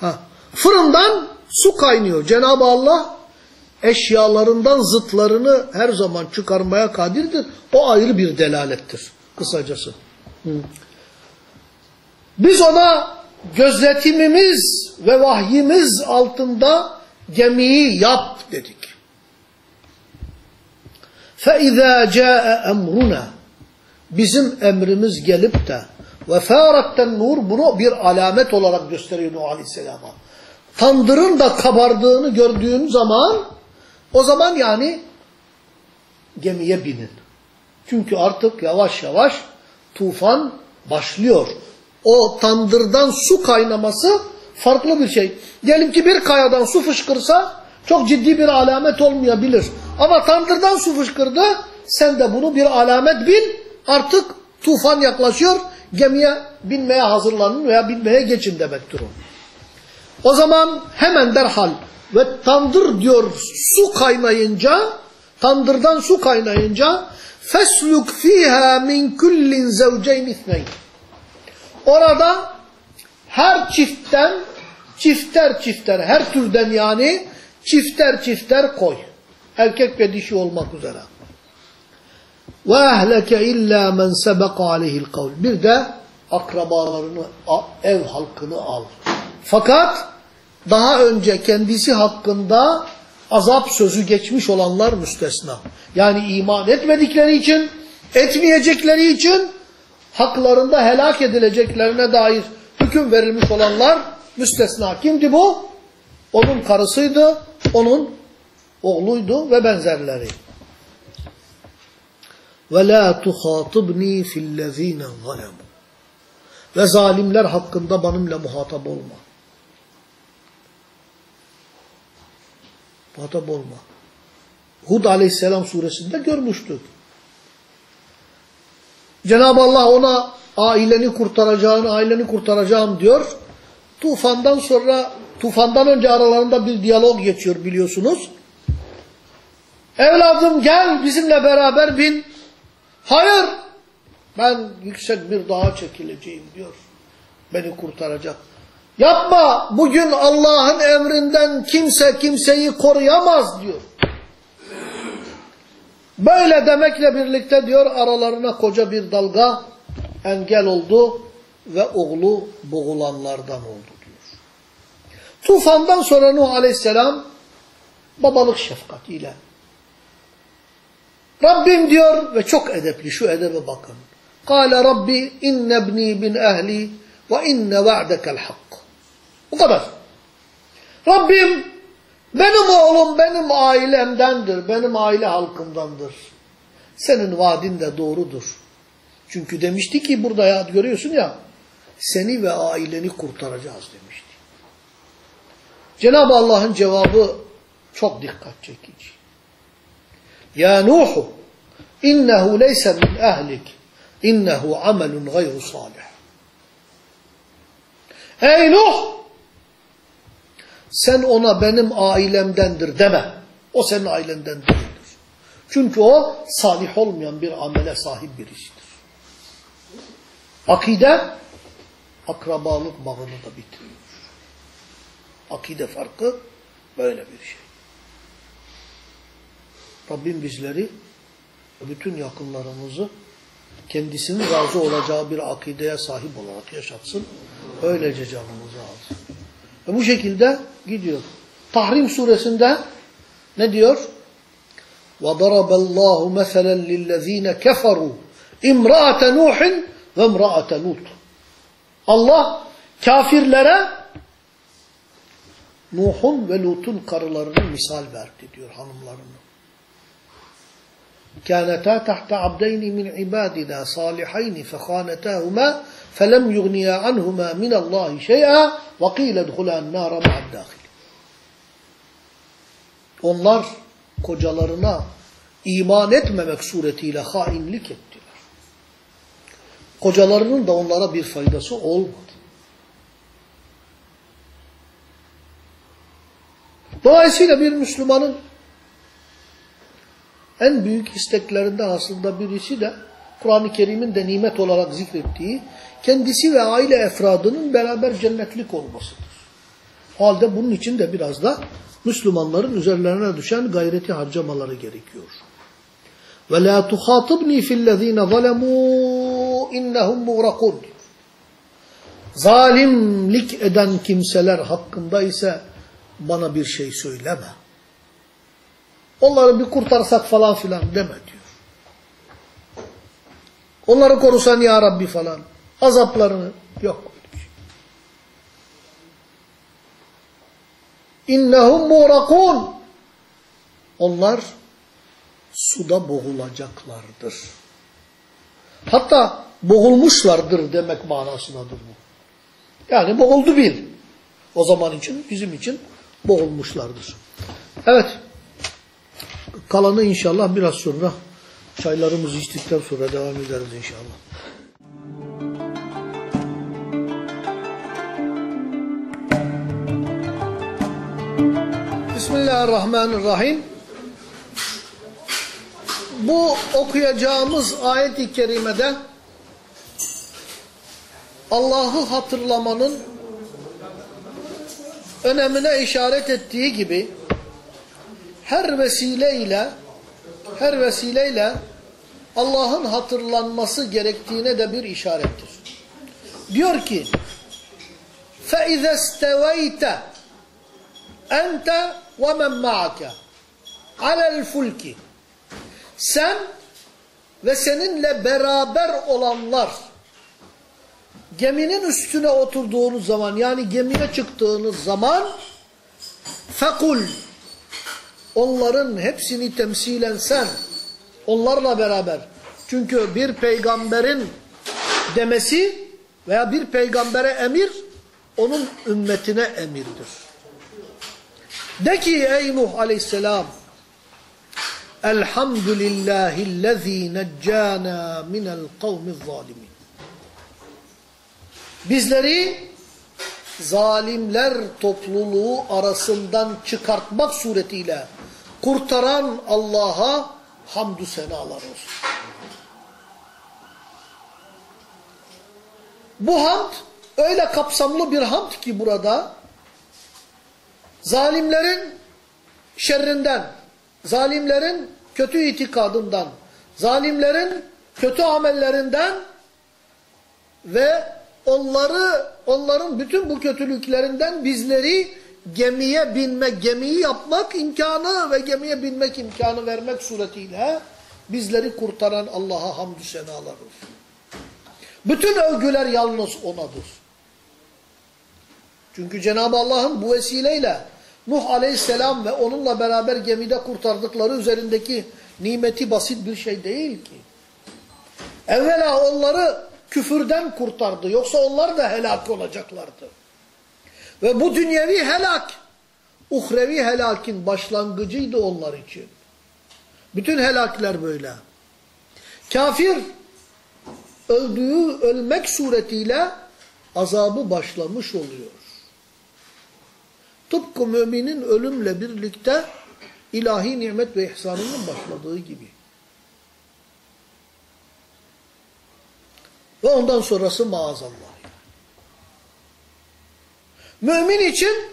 Ha. Fırından su kaynıyor. Cenab-ı Allah eşyalarından zıtlarını her zaman çıkarmaya kadirdir. O ayrı bir delalettir. Kısacası. Hı. Biz ona gözetimimiz ve vahyimiz altında gemiyi yap dedik. فَاِذَا جَاءَ اَمْرُنَا Bizim emrimiz gelip de ve fâratten nur bunu bir alamet olarak gösteriyor Nuh Aleyhisselam'a. Tandırın da kabardığını gördüğün zaman o zaman yani gemiye binin. Çünkü artık yavaş yavaş tufan başlıyor. O tandırdan su kaynaması farklı bir şey. Diyelim ki bir kayadan su fışkırsa çok ciddi bir alamet olmayabilir. Ama tandırdan su fışkırdı sen de bunu bir alamet bil. Artık tufan yaklaşıyor. Gemiye binmeye hazırlanın veya binmeye geçin demektir o. O zaman hemen derhal ve tandır diyor su kaynayınca tandırdan su kaynayınca fesluk fiha min kullin zevceyn ithneyn Orada her çiftten çifter çifter her türden yani çifter çifter koy. Erkek ve dişi olmak üzere. Ve ehleke illa men sebeka aleyhil kavl. Bir de akrabalarını, ev halkını al. Fakat daha önce kendisi hakkında azap sözü geçmiş olanlar müstesna. Yani iman etmedikleri için, etmeyecekleri için haklarında helak edileceklerine dair hüküm verilmiş olanlar müstesna. Kimdi bu? Onun karısıydı, onun oğluydu ve benzerleri. وَلَا تُخَاطِبْنِي فِي الَّذ۪ينَ ظَلَمُوا Ve zalimler hakkında benimle muhatap olma. Muhatap olma. Hud aleyhisselam suresinde görmüştük. Cenab-ı Allah ona aileni kurtaracağını, aileni kurtaracağım diyor. Tufandan sonra, tufandan önce aralarında bir diyalog geçiyor biliyorsunuz. Evladım gel bizimle beraber bin. Hayır. Ben yüksek bir dağa çekileceğim diyor. Beni kurtaracak. Yapma. Bugün Allah'ın emrinden kimse kimseyi koruyamaz diyor. Böyle demekle birlikte diyor aralarına koca bir dalga engel oldu ve oğlu boğulanlardan oldu diyor. Tufandan sonra Nuh Aleyhisselam babalık şefkatiyle Rabbim diyor ve çok edepli şu edebe bakın. Kale Rabbi inne ibni bin ehli ve inne va'dekel hak. Bu kadar. Rabbim benim oğlum benim ailemdendir, benim aile halkımdandır. Senin vaadin de doğrudur. Çünkü demişti ki burada ya görüyorsun ya seni ve aileni kurtaracağız demişti. Cenab-ı Allah'ın cevabı çok dikkat çekici. Ya Nuh innehu leyse min ehlik innehu amelun gayru salih. Ey Nuh sen ona benim ailemdendir deme. O senin ailenden değildir. Çünkü o salih olmayan bir amele sahip birisidir. Akide akrabalık bağını da bitiriyor. Akide farkı böyle bir şey. Rabbim bizleri bütün yakınlarımızı kendisinin razı olacağı bir akideye sahip olarak yaşatsın. Öylece canımızı alsın. Ve bu şekilde gidiyor. Tahrim suresinde ne diyor? وَضَرَبَ اللّٰهُ مَثَلًا لِلَّذ۪ينَ كَفَرُوا اِمْرَأَةَ نُوحٍ ve اِمْرَأَةَ Lut. Allah kafirlere Nuh'un ve Lut'un karılarını misal verdi diyor hanımlarını. كانتا تحت عبدين من عبادنا صالحين فخانتاهما فلم يغنيا عنهما من الله شيئا وقيل ادخلا النار مع الداخل onlar kocalarına iman etmemek suretiyle hainlik ettiler. Kocalarının da onlara bir faydası olmadı. Dolayısıyla bir Müslümanın en büyük isteklerinden aslında birisi de Kur'an-ı Kerim'in de nimet olarak zikrettiği kendisi ve aile efradının beraber cennetlik olmasıdır. O halde bunun için de biraz da Müslümanların üzerlerine düşen gayreti harcamaları gerekiyor. Ve la tuhatibni fillezine zalemu innahum muğrakun. Zalimlik eden kimseler hakkında ise bana bir şey söyleme. Onları bir kurtarsak falan filan deme diyor. Onları korusan ya Rabbi falan. Azaplarını yok. İnnehum muğrakun. Onlar suda boğulacaklardır. Hatta boğulmuşlardır demek manasındadır bu. Yani boğuldu bil. O zaman için, bizim için boğulmuşlardır. Evet. Kalanı inşallah biraz sonra çaylarımızı içtikten sonra devam ederiz inşallah. Bismillahirrahmanirrahim. Bu okuyacağımız ayet-i kerimede Allah'ı hatırlamanın önemine işaret ettiği gibi her vesileyle her vesileyle Allah'ın hatırlanması gerektiğine de bir işarettir. Diyor ki فَاِذَا اسْتَوَيْتَ Ente ve men ma'ake alel fulki. Sen ve seninle beraber olanlar geminin üstüne oturduğunuz zaman yani gemiye çıktığınız zaman fekul onların hepsini temsilen sen onlarla beraber çünkü bir peygamberin demesi veya bir peygambere emir onun ümmetine emirdir. De ki ey Nuh aleyhisselam Elhamdülillahillezî neccâna minel kavmiz zalimin. Bizleri zalimler topluluğu arasından çıkartmak suretiyle kurtaran Allah'a hamdü senalar olsun. Bu hamd öyle kapsamlı bir hamd ki burada zalimlerin şerrinden, zalimlerin kötü itikadından, zalimlerin kötü amellerinden ve onları onların bütün bu kötülüklerinden bizleri gemiye binme, gemiyi yapmak imkanı ve gemiye binmek imkanı vermek suretiyle bizleri kurtaran Allah'a hamdü senalar olsun. Bütün övgüler yalnız O'nadır. Çünkü Cenab-ı Allah'ın bu vesileyle Nuh aleyhisselam ve onunla beraber gemide kurtardıkları üzerindeki nimeti basit bir şey değil ki. Evvela onları küfürden kurtardı. Yoksa onlar da helak olacaklardı. Ve bu dünyevi helak, uhrevi helakin başlangıcıydı onlar için. Bütün helakler böyle. Kafir öldüğü ölmek suretiyle azabı başlamış oluyor. Tıpkı müminin ölümle birlikte ilahi nimet ve ihsanının başladığı gibi. Ve ondan sonrası maazallah. Mümin için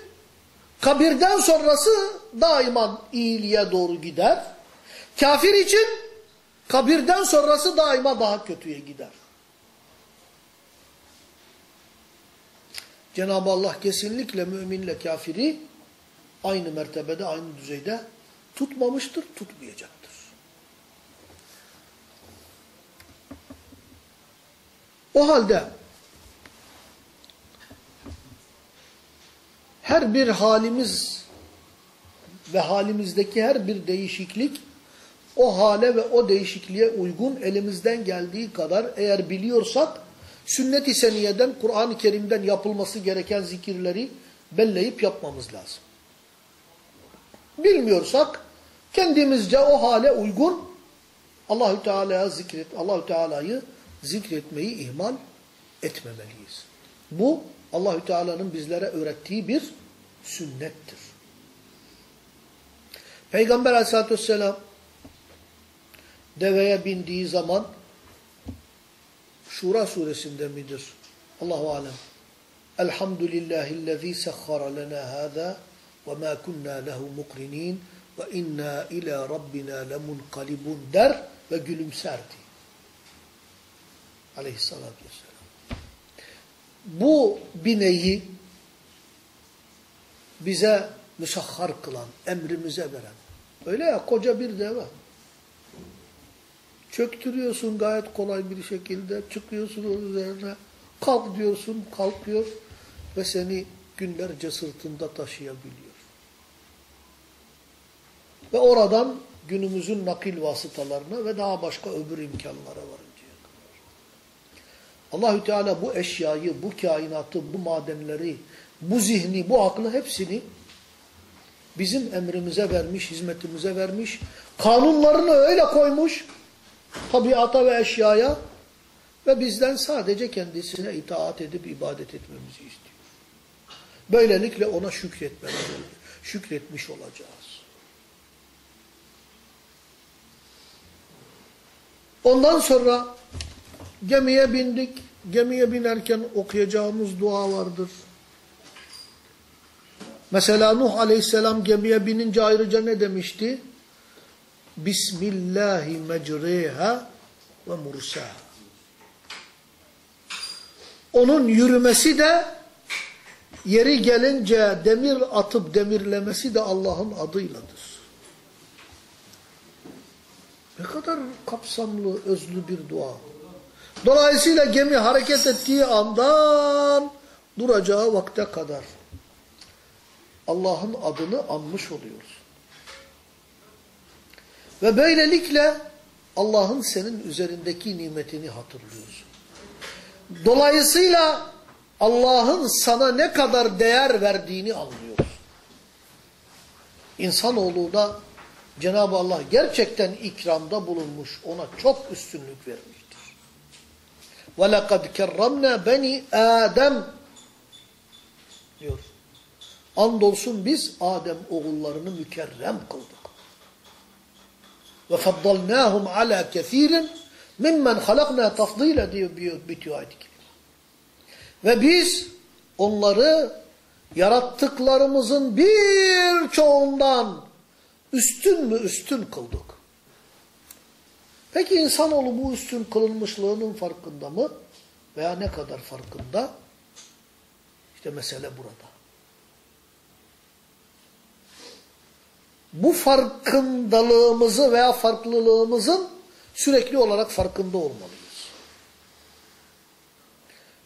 kabirden sonrası daima iyiliğe doğru gider. Kafir için kabirden sonrası daima daha kötüye gider. Cenab-ı Allah kesinlikle müminle kafiri aynı mertebede, aynı düzeyde tutmamıştır, tutmayacaktır. O halde her bir halimiz ve halimizdeki her bir değişiklik o hale ve o değişikliğe uygun elimizden geldiği kadar eğer biliyorsak sünnet-i seniyeden, Kur'an-ı Kerim'den yapılması gereken zikirleri belleyip yapmamız lazım. Bilmiyorsak kendimizce o hale uygun Allahü Teala'ya zikret, Allahü Teala'yı zikretmeyi ihmal etmemeliyiz. Bu Allahü Teala'nın bizlere öğrettiği bir sünnettir. Peygamber aleyhissalatü vesselam deveye bindiği zaman Şura suresinde midir? Allahu alem. Elhamdülillahillezî sehhara lena hâzâ ve mâ kunnâ lehu mukrinin ve inna ila rabbina lemunqalibun der ve gülümserdi. Aleyhissalatü vesselam. Bu bineği bize müsahhar kılan, emrimize veren. Öyle ya koca bir deve. Çöktürüyorsun gayet kolay bir şekilde. Çıkıyorsun onun üzerine. Kalk diyorsun, kalkıyor. Ve seni günlerce sırtında taşıyabiliyor. Ve oradan günümüzün nakil vasıtalarına ve daha başka öbür imkanlara varıncaya kadar. Allahü Teala bu eşyayı, bu kainatı, bu madenleri, bu zihni, bu aklı hepsini bizim emrimize vermiş, hizmetimize vermiş. Kanunlarını öyle koymuş tabiata ve eşyaya ve bizden sadece kendisine itaat edip ibadet etmemizi istiyor. Böylelikle ona şükretmemiz, şükretmiş olacağız. Ondan sonra gemiye bindik. Gemiye binerken okuyacağımız dua vardır. Mesela Nuh aleyhisselam gemiye binince ayrıca ne demişti? Bismillahi mecreha ve mursaha. Onun yürümesi de yeri gelince demir atıp demirlemesi de Allah'ın adıyladır. Ne kadar kapsamlı, özlü bir dua. Dolayısıyla gemi hareket ettiği andan duracağı vakte kadar Allah'ın adını anmış oluyoruz. Ve böylelikle Allah'ın senin üzerindeki nimetini hatırlıyorsun. Dolayısıyla Allah'ın sana ne kadar değer verdiğini anlıyorsun. İnsanoğlu da Cenab-ı Allah gerçekten ikramda bulunmuş, ona çok üstünlük vermiştir. وَلَقَدْ كَرَّمْنَا بَنِي Adem diyor. Andolsun biz Adem oğullarını mükerrem kıldık. وَفَضَّلْنَاهُمْ عَلَى كَثِيرٍ مِمَّنْ خَلَقْنَا تَفْضِيلًا diyor bitiyor ayet Ve biz onları yarattıklarımızın birçoğundan üstün mü üstün kıldık. Peki insanoğlu bu üstün kılınmışlığının farkında mı? Veya ne kadar farkında? İşte mesele burada. Bu farkındalığımızı veya farklılığımızın sürekli olarak farkında olmalıyız.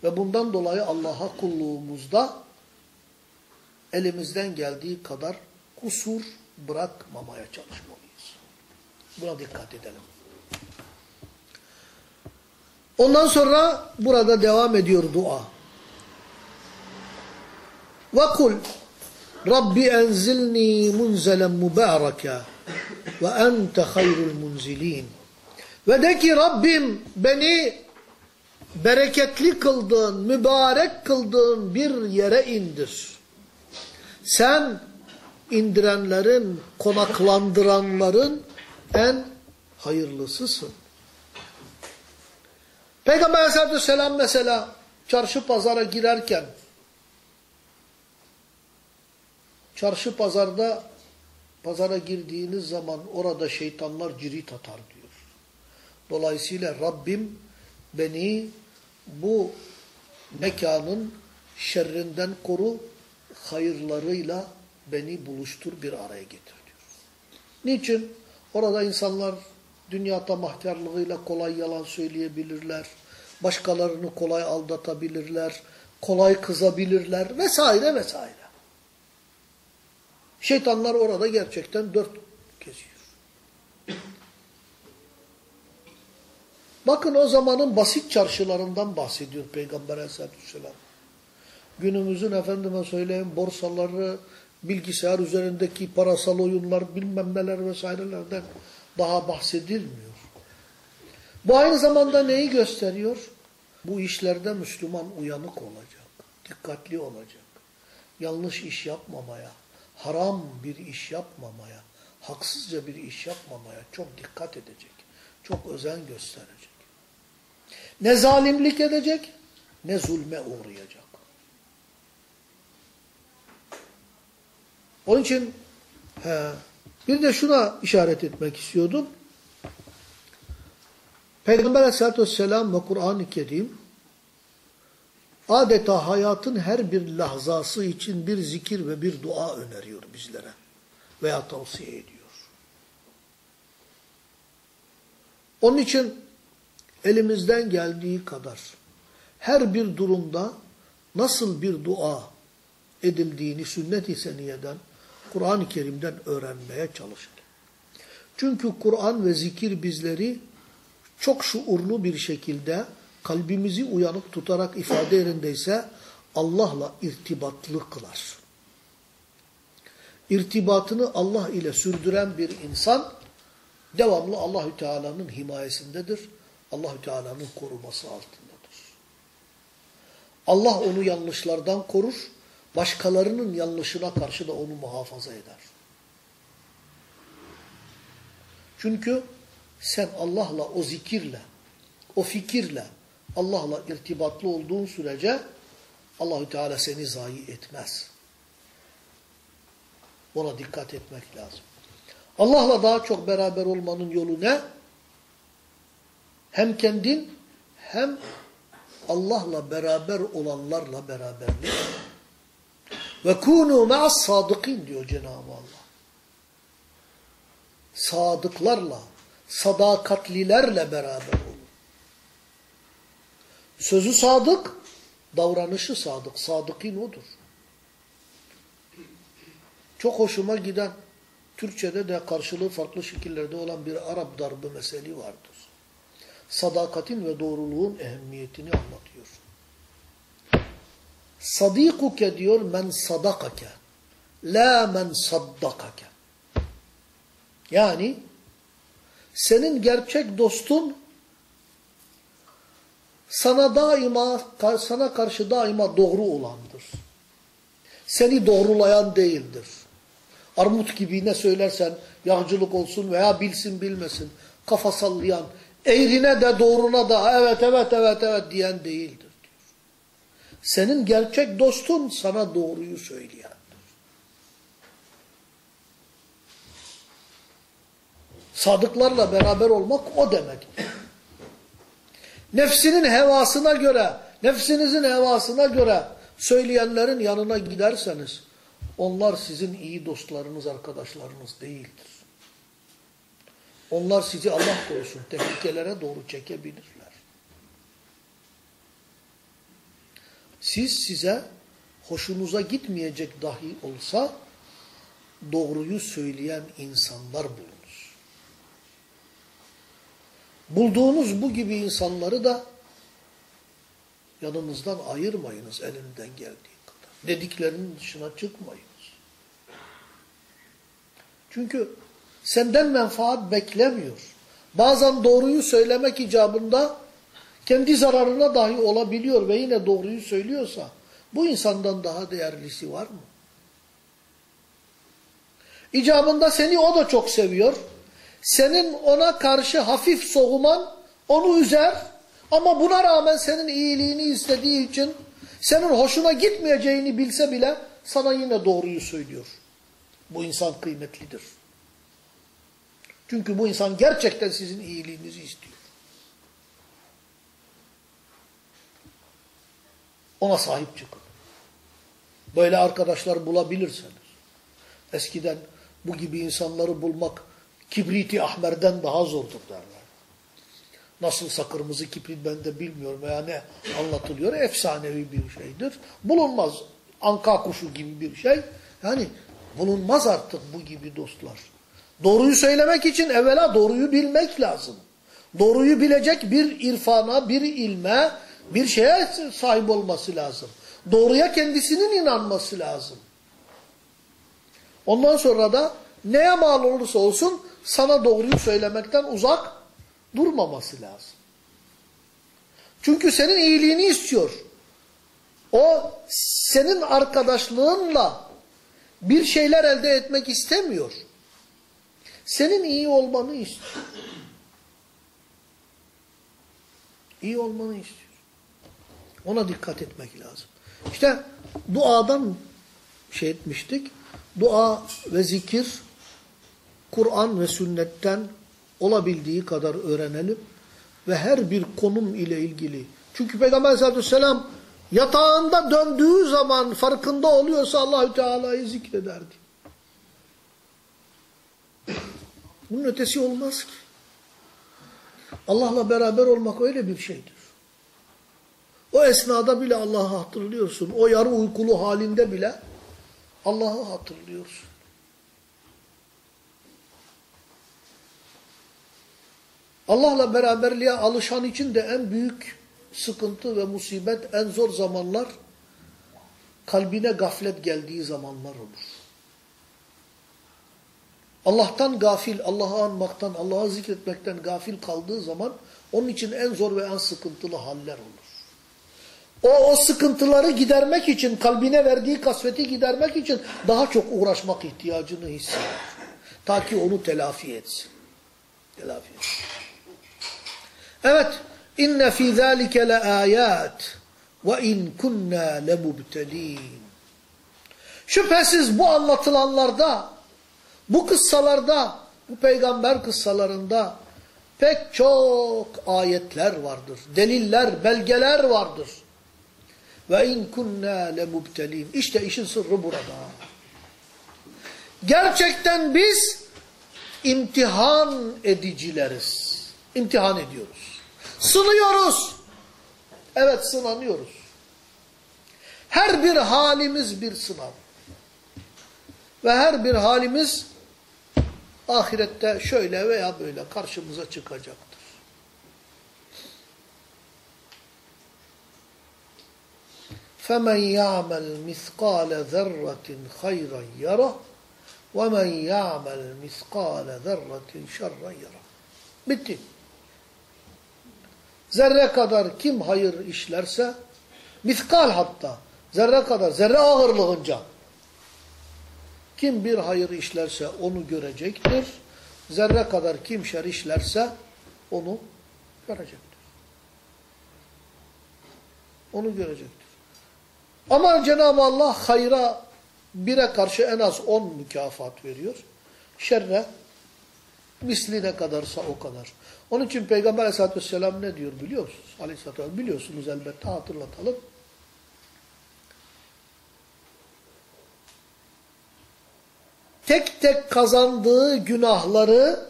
Ve bundan dolayı Allah'a kulluğumuzda elimizden geldiği kadar kusur bırakmamaya çalışmalıyız. Buna dikkat edelim. Ondan sonra burada devam ediyor dua. وَقُلْ Rabbi enzilni munzelen mübareke ve ente hayrul munzilin. Ve de ki Rabbim beni bereketli kıldığın, mübarek kıldığın bir yere indir. Sen indirenlerin, konaklandıranların en hayırlısısın. Peygamber aleyhissalatü vesselam mesela çarşı pazara girerken çarşı pazarda pazara girdiğiniz zaman orada şeytanlar cirit atar diyor. Dolayısıyla Rabbim beni bu mekanın şerrinden koru, hayırlarıyla beni buluştur bir araya getir diyor. Niçin? Orada insanlar dünyada mahtarlığıyla kolay yalan söyleyebilirler. Başkalarını kolay aldatabilirler. Kolay kızabilirler vesaire vesaire. Şeytanlar orada gerçekten dört geziyor. Bakın o zamanın basit çarşılarından bahsediyor Peygamber aleyhissalatü vesselam. Günümüzün efendime söyleyeyim borsaları, bilgisayar üzerindeki parasal oyunlar, bilmem neler vesairelerden daha bahsedilmiyor. Bu aynı zamanda neyi gösteriyor? Bu işlerde Müslüman uyanık olacak, dikkatli olacak, yanlış iş yapmamaya, haram bir iş yapmamaya, haksızca bir iş yapmamaya çok dikkat edecek. Çok özen gösterecek. Ne zalimlik edecek ne zulme uğrayacak. Onun için he, bir de şuna işaret etmek istiyordum. Peygamber aleyhissalatü vesselam ve Kur'an-ı Kerim adeta hayatın her bir lahzası için bir zikir ve bir dua öneriyor bizlere veya tavsiye ediyor. Onun için elimizden geldiği kadar her bir durumda nasıl bir dua edildiğini sünnet-i seniyeden, Kur'an-ı Kerim'den öğrenmeye çalışın. Çünkü Kur'an ve zikir bizleri çok şuurlu bir şekilde kalbimizi uyanık tutarak ifade yerindeyse Allah'la irtibatlı kılar. İrtibatını Allah ile sürdüren bir insan devamlı Allahü Teala'nın himayesindedir. Allahü Teala'nın koruması altındadır. Allah onu yanlışlardan korur, başkalarının yanlışına karşı da onu muhafaza eder. Çünkü sen Allah'la o zikirle, o fikirle Allah'la irtibatlı olduğun sürece Allahü Teala seni zayi etmez. Buna dikkat etmek lazım. Allah'la daha çok beraber olmanın yolu ne? Hem kendin hem Allah'la beraber olanlarla beraberlik. Ve kunu ma'as sadıkin diyor Cenab-ı Allah. Sadıklarla, sadakatlilerle beraber. Sözü sadık, davranışı sadık. Sadıkin odur. Çok hoşuma giden, Türkçe'de de karşılığı farklı şekillerde olan bir Arap darbı meseli vardır. Sadakatin ve doğruluğun ehemmiyetini anlatıyor. Sadikuke diyor men sadakake. La men saddakake. Yani senin gerçek dostun sana daima sana karşı daima doğru olandır. Seni doğrulayan değildir. Armut gibi ne söylersen yağcılık olsun veya bilsin bilmesin kafa sallayan, eğrine de doğruna da evet evet evet evet diyen değildir diyor. Senin gerçek dostun sana doğruyu söyleyendir. Sadıklarla beraber olmak o demektir. Nefsinin hevasına göre, nefsinizin hevasına göre söyleyenlerin yanına giderseniz, onlar sizin iyi dostlarınız, arkadaşlarınız değildir. Onlar sizi Allah korusun tehlikelere doğru çekebilirler. Siz size hoşunuza gitmeyecek dahi olsa doğruyu söyleyen insanlar bulunuz. Bulduğunuz bu gibi insanları da yanınızdan ayırmayınız elinden geldiği kadar. Dediklerinin dışına çıkmayınız. Çünkü senden menfaat beklemiyor. Bazen doğruyu söylemek icabında kendi zararına dahi olabiliyor ve yine doğruyu söylüyorsa bu insandan daha değerlisi var mı? İcabında seni o da çok seviyor. Senin ona karşı hafif soğuman onu üzer ama buna rağmen senin iyiliğini istediği için senin hoşuna gitmeyeceğini bilse bile sana yine doğruyu söylüyor. Bu insan kıymetlidir. Çünkü bu insan gerçekten sizin iyiliğinizi istiyor. Ona sahip çıkın. Böyle arkadaşlar bulabilirseniz. Eskiden bu gibi insanları bulmak kibriti ahmerden daha zordur derler. Nasılsa kırmızı kibrit ben de bilmiyorum veya ne anlatılıyor. Efsanevi bir şeydir. Bulunmaz anka kuşu gibi bir şey. Yani bulunmaz artık bu gibi dostlar. Doğruyu söylemek için evvela doğruyu bilmek lazım. Doğruyu bilecek bir irfana, bir ilme, bir şeye sahip olması lazım. Doğruya kendisinin inanması lazım. Ondan sonra da neye mal olursa olsun sana doğruyu söylemekten uzak durmaması lazım. Çünkü senin iyiliğini istiyor. O senin arkadaşlığınla bir şeyler elde etmek istemiyor. Senin iyi olmanı istiyor. İyi olmanı istiyor. Ona dikkat etmek lazım. İşte duadan şey etmiştik. Dua ve zikir Kur'an ve sünnetten olabildiği kadar öğrenelim ve her bir konum ile ilgili. Çünkü Peygamber aleyhissalatü vesselam yatağında döndüğü zaman farkında oluyorsa Allahü Teala'yı zikrederdi. Bunun ötesi olmaz ki. Allah'la beraber olmak öyle bir şeydir. O esnada bile Allah'ı hatırlıyorsun. O yarı uykulu halinde bile Allah'ı hatırlıyorsun. Allah'la beraberliğe alışan için de en büyük sıkıntı ve musibet, en zor zamanlar kalbine gaflet geldiği zamanlar olur. Allah'tan gafil, Allah'ı anmaktan, Allah'ı zikretmekten gafil kaldığı zaman onun için en zor ve en sıkıntılı haller olur. O, o sıkıntıları gidermek için, kalbine verdiği kasveti gidermek için daha çok uğraşmak ihtiyacını hisseder. Ta ki onu telafi etsin. Telafi etsin. Evet, inne fi zalike leayat ve in kunna lemubtelin. Şüphesiz bu anlatılanlarda, bu kıssalarda, bu peygamber kıssalarında pek çok ayetler vardır. Deliller, belgeler vardır. Ve in kunna lemubtelin. İşte işin sırrı burada. Gerçekten biz imtihan edicileriz. İmtihan ediyoruz. Sınıyoruz. Evet sınanıyoruz. Her bir halimiz bir sınav. Ve her bir halimiz ahirette şöyle veya böyle karşımıza çıkacaktır. فَمَنْ يَعْمَلْ مِثْقَالَ ذَرَّةٍ خَيْرًا يَرَهُ وَمَنْ يَعْمَلْ مِثْقَالَ ذَرَّةٍ شَرًّا يَرَهُ Bitti. Zerre kadar kim hayır işlerse, miskal hatta, zerre kadar, zerre ağırlığınca, kim bir hayır işlerse onu görecektir. Zerre kadar kim şer işlerse onu görecektir. Onu görecektir. Ama Cenab-ı Allah hayra bire karşı en az on mükafat veriyor. Şerre misline kadarsa o kadar. Onun için Peygamber aleyhissalatü vesselam ne diyor biliyor musunuz? Aleyhissalatü vesselam biliyorsunuz elbette hatırlatalım. Tek tek kazandığı günahları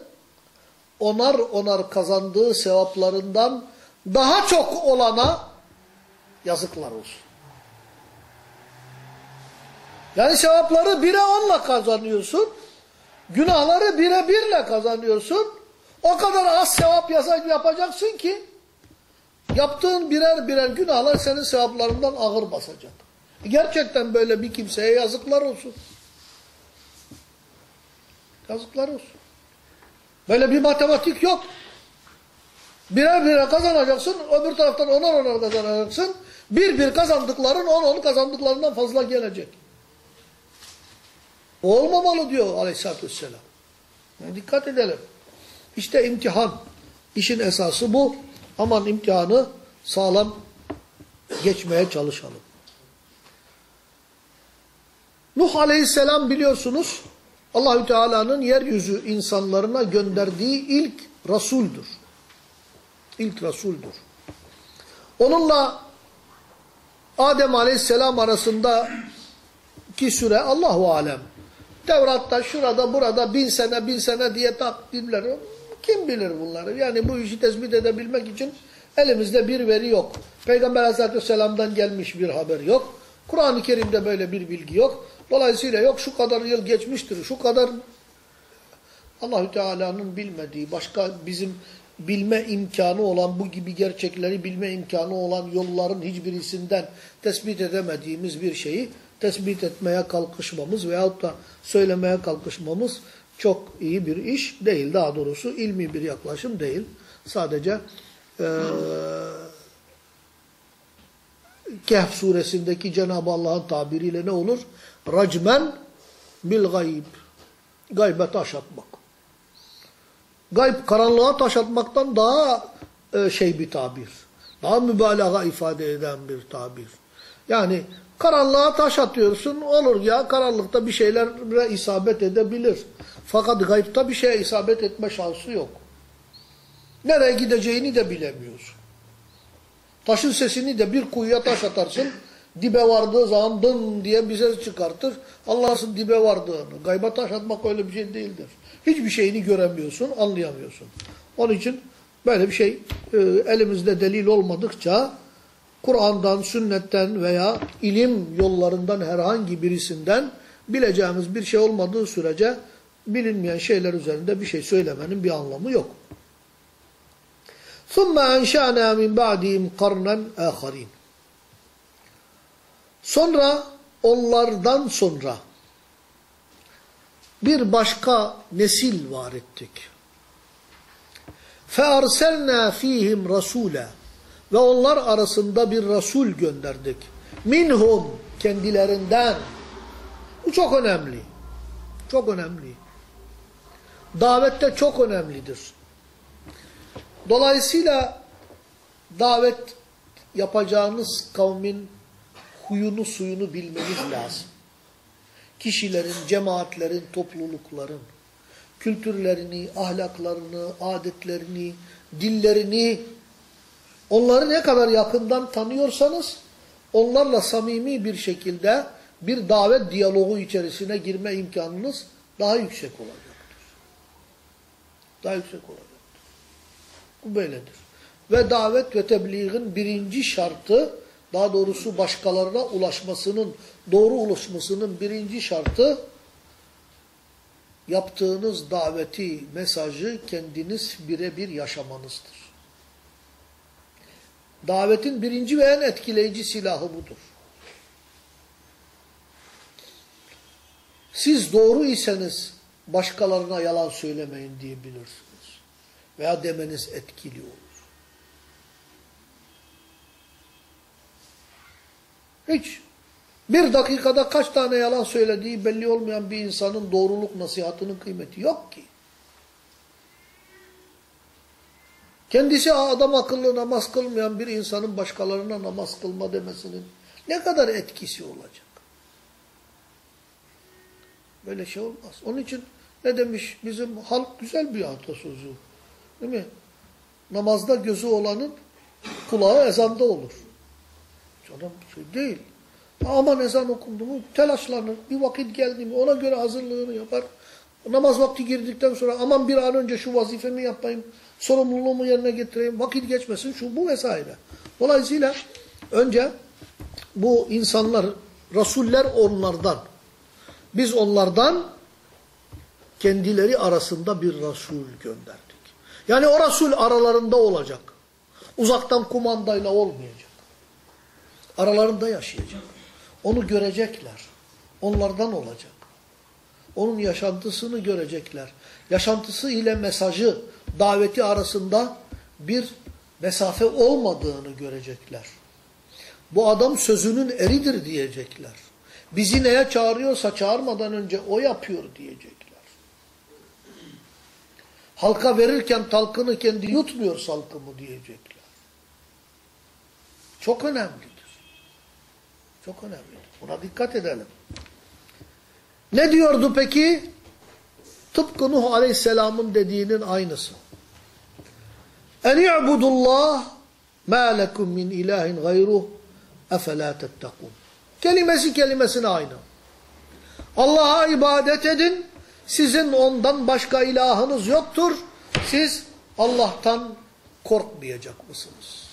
onar onar kazandığı sevaplarından daha çok olana yazıklar olsun. Yani sevapları bire onla kazanıyorsun. Günahları bire birle kazanıyorsun. O kadar az sevap yapacaksın ki yaptığın birer birer günahlar senin sevaplarından ağır basacak. Gerçekten böyle bir kimseye yazıklar olsun. Yazıklar olsun. Böyle bir matematik yok. Birer birer kazanacaksın, öbür taraftan onar onar kazanacaksın. Bir bir kazandıkların on on kazandıklarından fazla gelecek. Olmamalı diyor aleyhissalatü vesselam. Yani dikkat edelim. İşte imtihan. İşin esası bu. Aman imtihanı sağlam geçmeye çalışalım. Nuh aleyhisselam biliyorsunuz Allahü Teala'nın yeryüzü insanlarına gönderdiği ilk Resul'dür. İlk Resul'dür. Onunla Adem aleyhisselam arasındaki süre Allahu alem. Tevrat'ta şurada burada bin sene bin sene diye takdirler. Kim bilir bunları? Yani bu işi tespit edebilmek için elimizde bir veri yok. Peygamber aleyhissalatü vesselam'dan gelmiş bir haber yok. Kur'an-ı Kerim'de böyle bir bilgi yok. Dolayısıyla yok şu kadar yıl geçmiştir, şu kadar Allahü Teala'nın bilmediği, başka bizim bilme imkanı olan, bu gibi gerçekleri bilme imkanı olan yolların hiçbirisinden tespit edemediğimiz bir şeyi tespit etmeye kalkışmamız veyahut da söylemeye kalkışmamız çok iyi bir iş değil. Daha doğrusu ilmi bir yaklaşım değil. Sadece e, Kehf suresindeki Cenab-ı Allah'ın tabiriyle ne olur? Racmen bil gayb. Gaybe taş atmak. Gayb karanlığa taş atmaktan daha e, şey bir tabir. Daha mübalağa ifade eden bir tabir. Yani karanlığa taş atıyorsun olur ya karanlıkta bir şeylere isabet edebilir. Fakat gaybta bir şeye isabet etme şansı yok. Nereye gideceğini de bilemiyorsun. Taşın sesini de bir kuyuya taş atarsın. Dibe vardığı zaman dın diye bir ses çıkartır. Anlarsın dibe vardığını. Gayba taş atmak öyle bir şey değildir. Hiçbir şeyini göremiyorsun, anlayamıyorsun. Onun için böyle bir şey e, elimizde delil olmadıkça Kur'an'dan, sünnetten veya ilim yollarından herhangi birisinden bileceğimiz bir şey olmadığı sürece bilinmeyen şeyler üzerinde bir şey söylemenin bir anlamı yok. ثُمَّ أَنْشَأْنَا مِنْ بَعْدِهِمْ قَرْنًا آخَرِينَ Sonra onlardan sonra bir başka nesil var ettik. فَاَرْسَلْنَا ف۪يهِمْ رَسُولًا Ve onlar arasında bir Resul gönderdik. Minhum kendilerinden. Bu çok önemli. Çok önemli. Davette çok önemlidir. Dolayısıyla davet yapacağınız kavmin huyunu suyunu bilmeniz lazım. Kişilerin, cemaatlerin, toplulukların kültürlerini, ahlaklarını, adetlerini, dillerini onları ne kadar yakından tanıyorsanız onlarla samimi bir şekilde bir davet diyaloğu içerisine girme imkanınız daha yüksek olacaktır. Daha yüksek olacaktır. Bu böyledir. Ve davet ve tebliğin birinci şartı, daha doğrusu başkalarına ulaşmasının, doğru ulaşmasının birinci şartı, yaptığınız daveti, mesajı kendiniz birebir yaşamanızdır. Davetin birinci ve en etkileyici silahı budur. Siz doğru iseniz başkalarına yalan söylemeyin diyebilirsiniz. Veya demeniz etkili olur. Hiç. Bir dakikada kaç tane yalan söylediği belli olmayan bir insanın doğruluk nasihatının kıymeti yok ki. Kendisi adam akıllı namaz kılmayan bir insanın başkalarına namaz kılma demesinin ne kadar etkisi olacak? Böyle şey olmaz. Onun için ne demiş bizim halk güzel bir atasözü. Değil mi? Namazda gözü olanın kulağı ezanda olur. Canım şey değil. Aman ezan okundu mu telaşlanır. Bir vakit geldi mi ona göre hazırlığını yapar. Namaz vakti girdikten sonra aman bir an önce şu vazifemi yapayım. Sorumluluğumu yerine getireyim. Vakit geçmesin şu bu vesaire. Dolayısıyla önce bu insanlar, Rasuller onlardan. Biz onlardan kendileri arasında bir Resul gönderdik. Yani o Resul aralarında olacak. Uzaktan kumandayla olmayacak. Aralarında yaşayacak. Onu görecekler. Onlardan olacak. Onun yaşantısını görecekler. Yaşantısı ile mesajı, daveti arasında bir mesafe olmadığını görecekler. Bu adam sözünün eridir diyecekler. Bizi neye çağırıyorsa çağırmadan önce o yapıyor diyecekler. Halka verirken talkını kendi yutmuyor salkımı diyecekler. Çok önemlidir. Çok önemlidir. Buna dikkat edelim. Ne diyordu peki? Tıpkı Nuh Aleyhisselam'ın dediğinin aynısı. En i'budullah ma lekum min ilahin gayruh efela tettekun. Kelimesi kelimesine aynı. Allah'a ibadet edin. Sizin ondan başka ilahınız yoktur. Siz Allah'tan korkmayacak mısınız?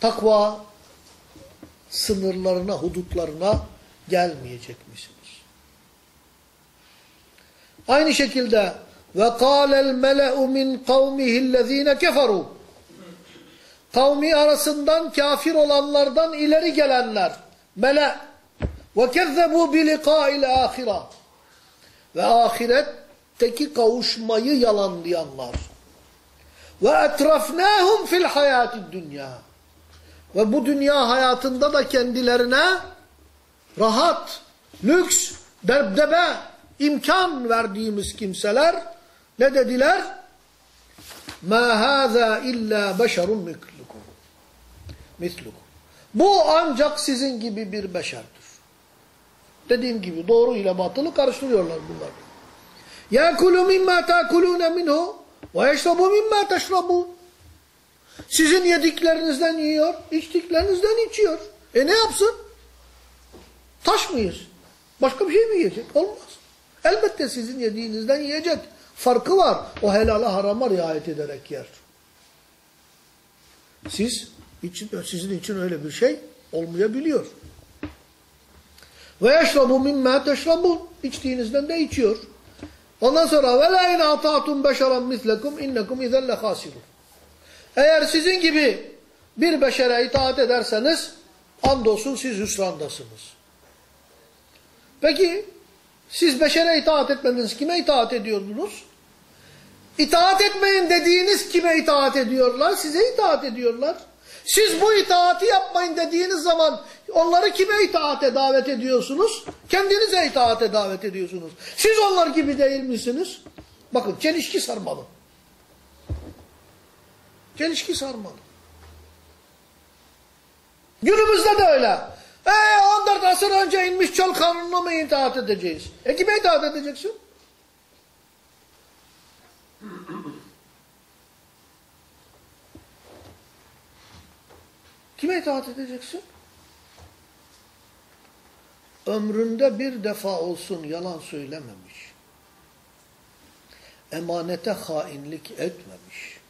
Takva sınırlarına, hudutlarına gelmeyecek misiniz? Aynı şekilde ve kâlel mele'u min kavmihillezîne keferû kavmi arasından kafir olanlardan ileri gelenler mele ve kezzebû bi liqâ'il âhira ve ahiretteki kavuşmayı yalanlayanlar. Ve etrafnâhum fil hayâti dünya. Ve bu dünya hayatında da kendilerine rahat, lüks, debdebe, imkan verdiğimiz kimseler ne dediler? Ma haza illa beşerun mislukum. Bu ancak sizin gibi bir beşerdir. Dediğim gibi doğru ile batılı karıştırıyorlar bunlar. يَاكُلُ مِمَّا تَاكُلُونَ مِنْهُ وَيَشْرَبُ مِمَّا تَشْرَبُونَ Sizin yediklerinizden yiyor, içtiklerinizden içiyor. E ne yapsın? Taş mıyız? Başka bir şey mi yiyecek? Olmaz. Elbette sizin yediğinizden yiyecek. Farkı var. O helala harama riayet ederek yer. Siz için, sizin için öyle bir şey olmayabiliyor. Ve yeşrabu mimmâ teşrabun. İçtiğinizden de içiyor. Ondan sonra ve la in ata'tum beşeran mislekum innekum izen lehasirun. Eğer sizin gibi bir beşere itaat ederseniz andolsun siz hüsrandasınız. Peki siz beşere itaat etmediniz. Kime itaat ediyordunuz? İtaat etmeyin dediğiniz kime itaat ediyorlar? Size itaat ediyorlar. Siz bu itaati yapmayın dediğiniz zaman onları kime itaate davet ediyorsunuz? Kendinize itaate davet ediyorsunuz. Siz onlar gibi değil misiniz? Bakın çelişki sarmalı. Çelişki sarmalı. Günümüzde de öyle. E 14 asır önce inmiş çöl kanununa mı itaat edeceğiz? E kime itaat edeceksin? Kime itaat edeceksin? Ömründe bir defa olsun yalan söylememiş. Emanete hainlik etmemiş.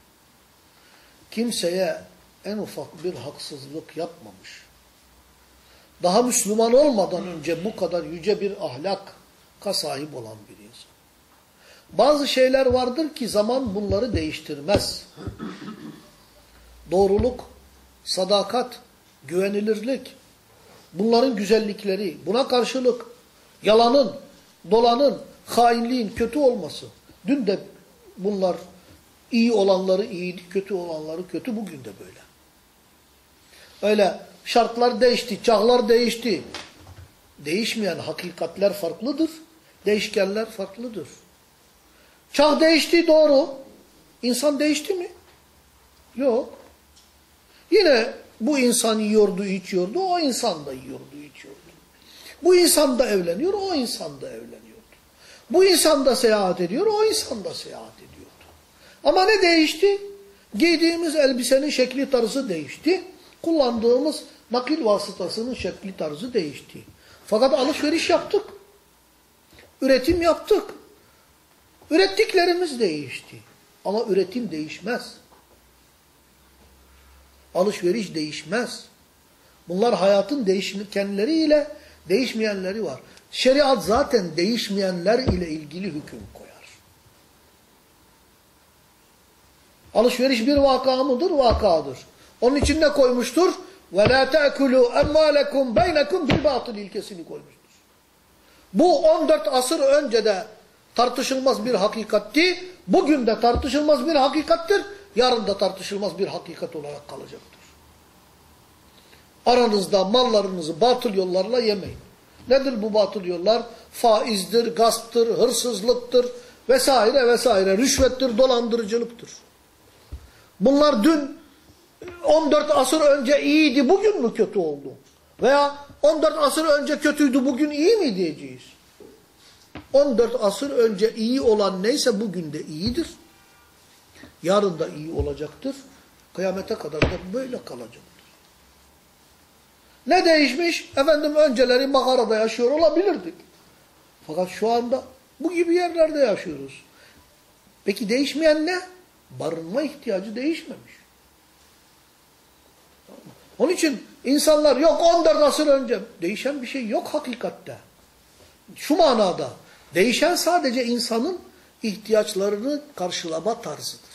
Kimseye en ufak bir haksızlık yapmamış. Daha Müslüman olmadan önce bu kadar yüce bir ahlaka sahip olan bir insan. Bazı şeyler vardır ki zaman bunları değiştirmez. Doğruluk, sadakat, güvenilirlik, bunların güzellikleri, buna karşılık yalanın, dolanın, hainliğin kötü olması. Dün de bunlar iyi olanları iyiydi, kötü olanları kötü, bugün de böyle. Öyle şartlar değişti, çağlar değişti. Değişmeyen hakikatler farklıdır, değişkenler farklıdır. Çağ değişti doğru. İnsan değişti mi? Yok. Yine bu insan yiyordu, içiyordu, o insan da yiyordu, içiyordu. Bu insan da evleniyor, o insan da evleniyordu. Bu insan da seyahat ediyor, o insan da seyahat ediyordu. Ama ne değişti? Giydiğimiz elbisenin şekli tarzı değişti. Kullandığımız nakil vasıtasının şekli tarzı değişti. Fakat alışveriş yaptık. Üretim yaptık. Ürettiklerimiz değişti. Ama üretim değişmez. Alışveriş değişmez. Bunlar hayatın değişkenleriyle değişmeyenleri var. Şeriat zaten değişmeyenler ile ilgili hüküm koyar. Alışveriş bir vaka mıdır? Vakadır. Onun için ne koymuştur? وَلَا تَأْكُلُوا اَمَّالَكُمْ بَيْنَكُمْ بِالْبَاطِلِ ilkesini koymuştur. Bu 14 asır önce de tartışılmaz bir hakikatti. Bugün de tartışılmaz bir hakikattir. Yarın da tartışılmaz bir hakikat olarak kalacaktır. Aranızda mallarınızı batıl yollarla yemeyin. Nedir bu batıl yollar? Faizdir, gasptır, hırsızlıktır vesaire vesaire. Rüşvettir, dolandırıcılıktır. Bunlar dün 14 asır önce iyiydi, bugün mü kötü oldu? Veya 14 asır önce kötüydü, bugün iyi mi diyeceğiz? 14 asır önce iyi olan neyse bugün de iyidir. Yarın da iyi olacaktır. Kıyamete kadar da böyle kalacaktır. Ne değişmiş? Efendim önceleri mağarada yaşıyor olabilirdik. Fakat şu anda bu gibi yerlerde yaşıyoruz. Peki değişmeyen ne? Barınma ihtiyacı değişmemiş. Onun için insanlar yok 14 asır önce değişen bir şey yok hakikatte. Şu manada değişen sadece insanın ihtiyaçlarını karşılama tarzıdır.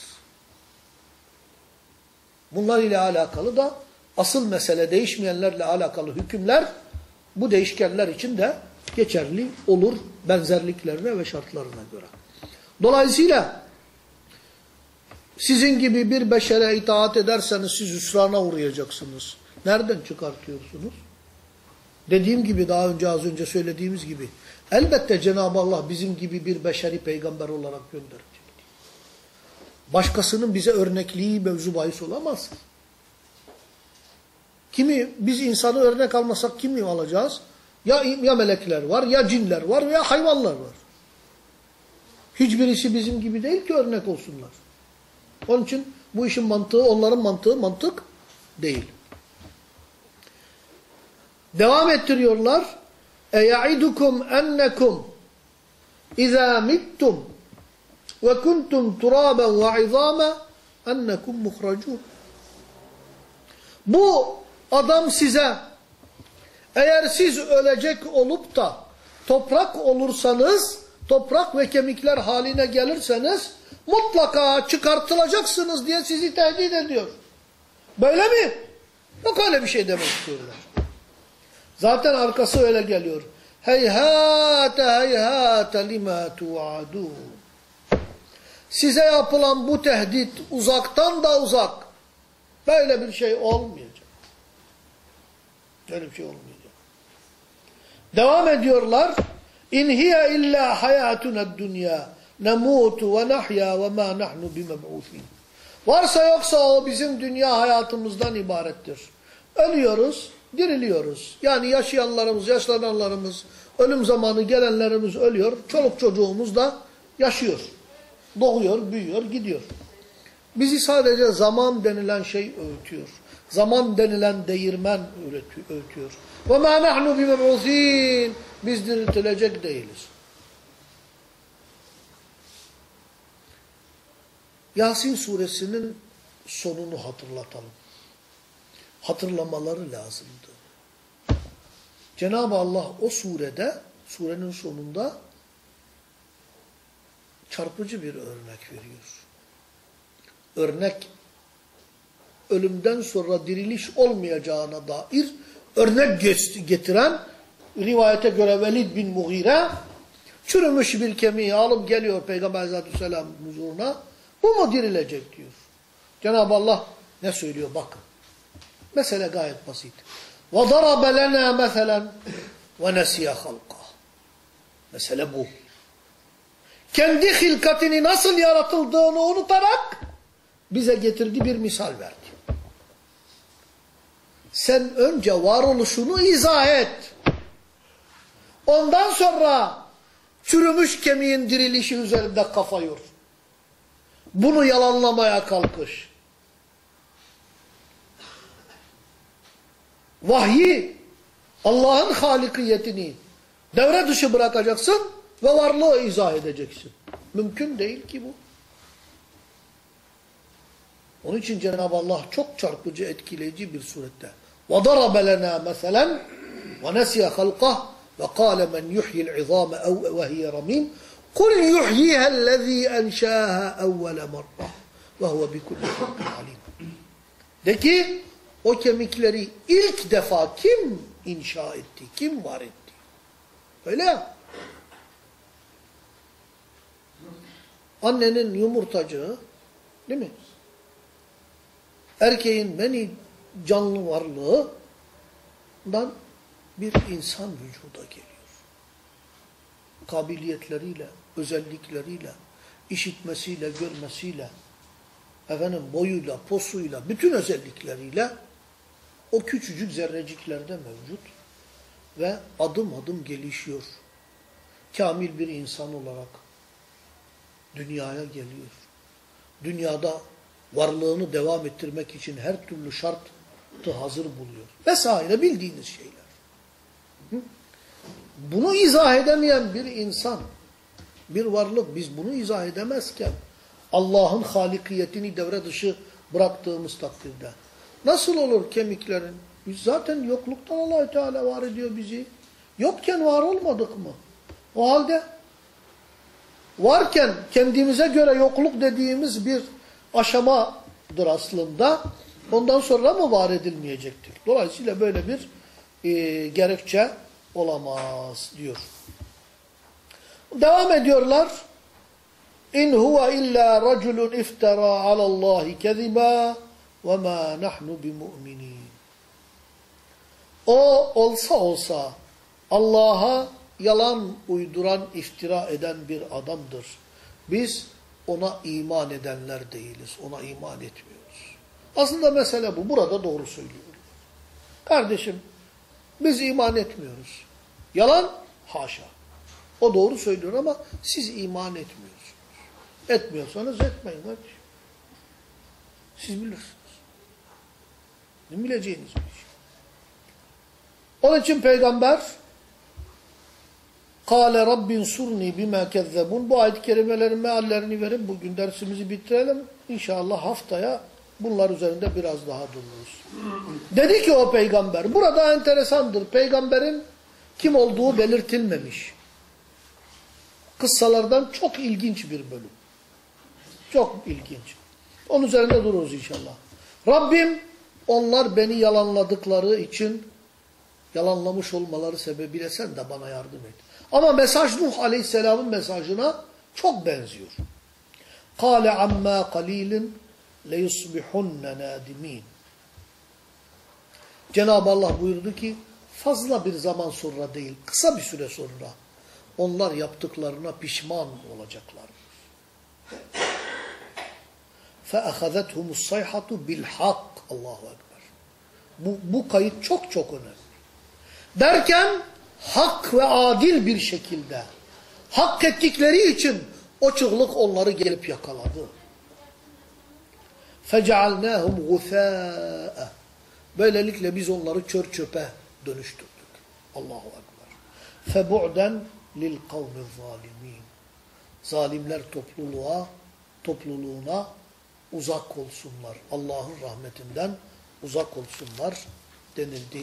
Bunlar ile alakalı da asıl mesele değişmeyenlerle alakalı hükümler bu değişkenler için de geçerli olur benzerliklerine ve şartlarına göre. Dolayısıyla sizin gibi bir beşere itaat ederseniz siz hüsrana uğrayacaksınız. Nereden çıkartıyorsunuz? Dediğim gibi daha önce az önce söylediğimiz gibi elbette Cenab-ı Allah bizim gibi bir beşeri peygamber olarak gönderecek. başkasının bize örnekliği mevzu bahis olamaz. Kimi biz insanı örnek almasak kimi alacağız? Ya, ya melekler var, ya cinler var, ya hayvanlar var. Hiçbirisi bizim gibi değil ki örnek olsunlar. Onun için bu işin mantığı, onların mantığı mantık değil. Devam ettiriyorlar. اَيَعِدُكُمْ اَنَّكُمْ اِذَا مِتْتُمْ ve kuntum turaben ve izame ennekum muhracun. Bu adam size eğer siz ölecek olup da toprak olursanız, toprak ve kemikler haline gelirseniz mutlaka çıkartılacaksınız diye sizi tehdit ediyor. Böyle mi? Yok öyle bir şey demek istiyorlar. Zaten arkası öyle geliyor. Heyhate heyhate lima tuadun. Size yapılan bu tehdit uzaktan da uzak. Böyle bir şey olmayacak. Böyle bir şey olmayacak. Devam ediyorlar. İn hiye illa hayatuna dünya. Nemutu ve nahya ve ma nahnu bimeb'usin. Varsa yoksa o bizim dünya hayatımızdan ibarettir. Ölüyoruz, diriliyoruz. Yani yaşayanlarımız, yaşlananlarımız, ölüm zamanı gelenlerimiz ölüyor. Çoluk çocuğumuz da yaşıyor. Doğuyor, büyüyor, gidiyor. Bizi sadece zaman denilen şey öğütüyor. Zaman denilen değirmen öğütüyor. Ve ma nahnu bimeb'uzin. Biz diriltilecek değiliz. Yasin suresinin sonunu hatırlatalım. Hatırlamaları lazımdı. Cenab-ı Allah o surede, surenin sonunda çarpıcı bir örnek veriyor. Örnek, ölümden sonra diriliş olmayacağına dair örnek getiren, rivayete göre Velid bin Mughire, çürümüş bir kemiği alıp geliyor Peygamber Aleyhisselam'ın huzuruna, bu mu dirilecek diyor. Cenab-ı Allah ne söylüyor bakın. Mesele gayet basit. وَضَرَبَ لَنَا مَثَلًا وَنَسِيَ خَلْقَهُ Mesele bu. Kendi hilkatini nasıl yaratıldığını unutarak bize getirdi bir misal verdi. Sen önce varoluşunu izah et. Ondan sonra çürümüş kemiğin dirilişi üzerinde kafa yor. Bunu yalanlamaya kalkış. Vahyi, Allah'ın halikiyetini devre dışı bırakacaksın ve varlığı izah edeceksin. Mümkün değil ki bu. Onun için Cenab-ı Allah çok çarpıcı, etkileyici bir surette. وَضَرَبَ لَنَا مَثَلًا وَنَسِيَ خَلْقَهُ وَقَالَ مَنْ يُحْيِ الْعِظَامَ وَهِيَ رَمِيمٌ قُلْ يُحْيِيهَا الَّذ۪ي أَنْشَاهَا اَوَّلَ مَرَّةً وَهُوَ بِكُلِّ خَلْقٍ عَلِيمٌ De ki, o kemikleri ilk defa kim inşa etti, kim var etti? Öyle Annenin yumurtacığı, değil mi? Erkeğin meni canlı varlığından bir insan vücuda geliyor. Kabiliyetleriyle, özellikleriyle, işitmesiyle, görmesiyle, efendim boyuyla, posuyla, bütün özellikleriyle o küçücük zerreciklerde mevcut ve adım adım gelişiyor. Kamil bir insan olarak dünyaya geliyor. Dünyada varlığını devam ettirmek için her türlü şartı hazır buluyor. Vesaire bildiğiniz şeyler. Bunu izah edemeyen bir insan, bir varlık biz bunu izah edemezken Allah'ın halikiyetini devre dışı bıraktığımız takdirde nasıl olur kemiklerin? Biz zaten yokluktan allah Teala var ediyor bizi. Yokken var olmadık mı? O halde varken kendimize göre yokluk dediğimiz bir aşamadır aslında. Ondan sonra mı var edilmeyecektir? Dolayısıyla böyle bir e, gerekçe olamaz diyor. Devam ediyorlar. İn huve illa raculun iftara alallahi keziba ve ma nahnu bimuminin. O olsa olsa Allah'a yalan uyduran, iftira eden bir adamdır. Biz ona iman edenler değiliz. Ona iman etmiyoruz. Aslında mesele bu. Burada doğru söylüyorum. Kardeşim biz iman etmiyoruz. Yalan? Haşa. O doğru söylüyor ama siz iman etmiyorsunuz. Etmiyorsanız etmeyin kardeşim. Siz bilirsiniz. Ne bileceğiniz bir şey. Onun için peygamber Kale Rabbin surni bima kezzebun. Bu ayet-i kerimelerin meallerini verip bugün dersimizi bitirelim. İnşallah haftaya bunlar üzerinde biraz daha dururuz. Dedi ki o peygamber, burada enteresandır. Peygamberin kim olduğu belirtilmemiş. Kıssalardan çok ilginç bir bölüm. Çok ilginç. Onun üzerinde dururuz inşallah. Rabbim onlar beni yalanladıkları için yalanlamış olmaları sebebiyle sen de bana yardım et. Ama mesaj Nuh Aleyhisselam'ın mesajına çok benziyor. Kale amma qalilin leyusbihunne nadimin. Cenab-ı Allah buyurdu ki fazla bir zaman sonra değil, kısa bir süre sonra onlar yaptıklarına pişman olacaklar. فَأَخَذَتْهُمُ الصَّيْحَةُ بِالْحَقِّ Allahu Ekber. Bu, bu kayıt çok çok önemli. Derken hak ve adil bir şekilde hak ettikleri için o çığlık onları gelip yakaladı. فَجَعَلْنَاهُمْ غُثَاءَ Böylelikle biz onları çör çöpe dönüştürdük. Allahu Ekber. فَبُعْدًا لِلْقَوْمِ الظَّالِمِينَ Zalimler topluluğa, topluluğuna uzak olsunlar. Allah'ın rahmetinden uzak olsunlar denildi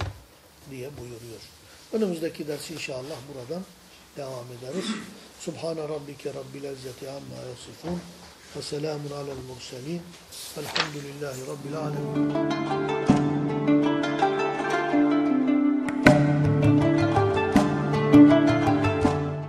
diye buyuruyor. Önümüzdeki dersi inşallah buradan devam ederiz. Subhane rabbike rabbil izzeti amma yasifun ve selamun alel murselin velhamdülillahi rabbil alemin.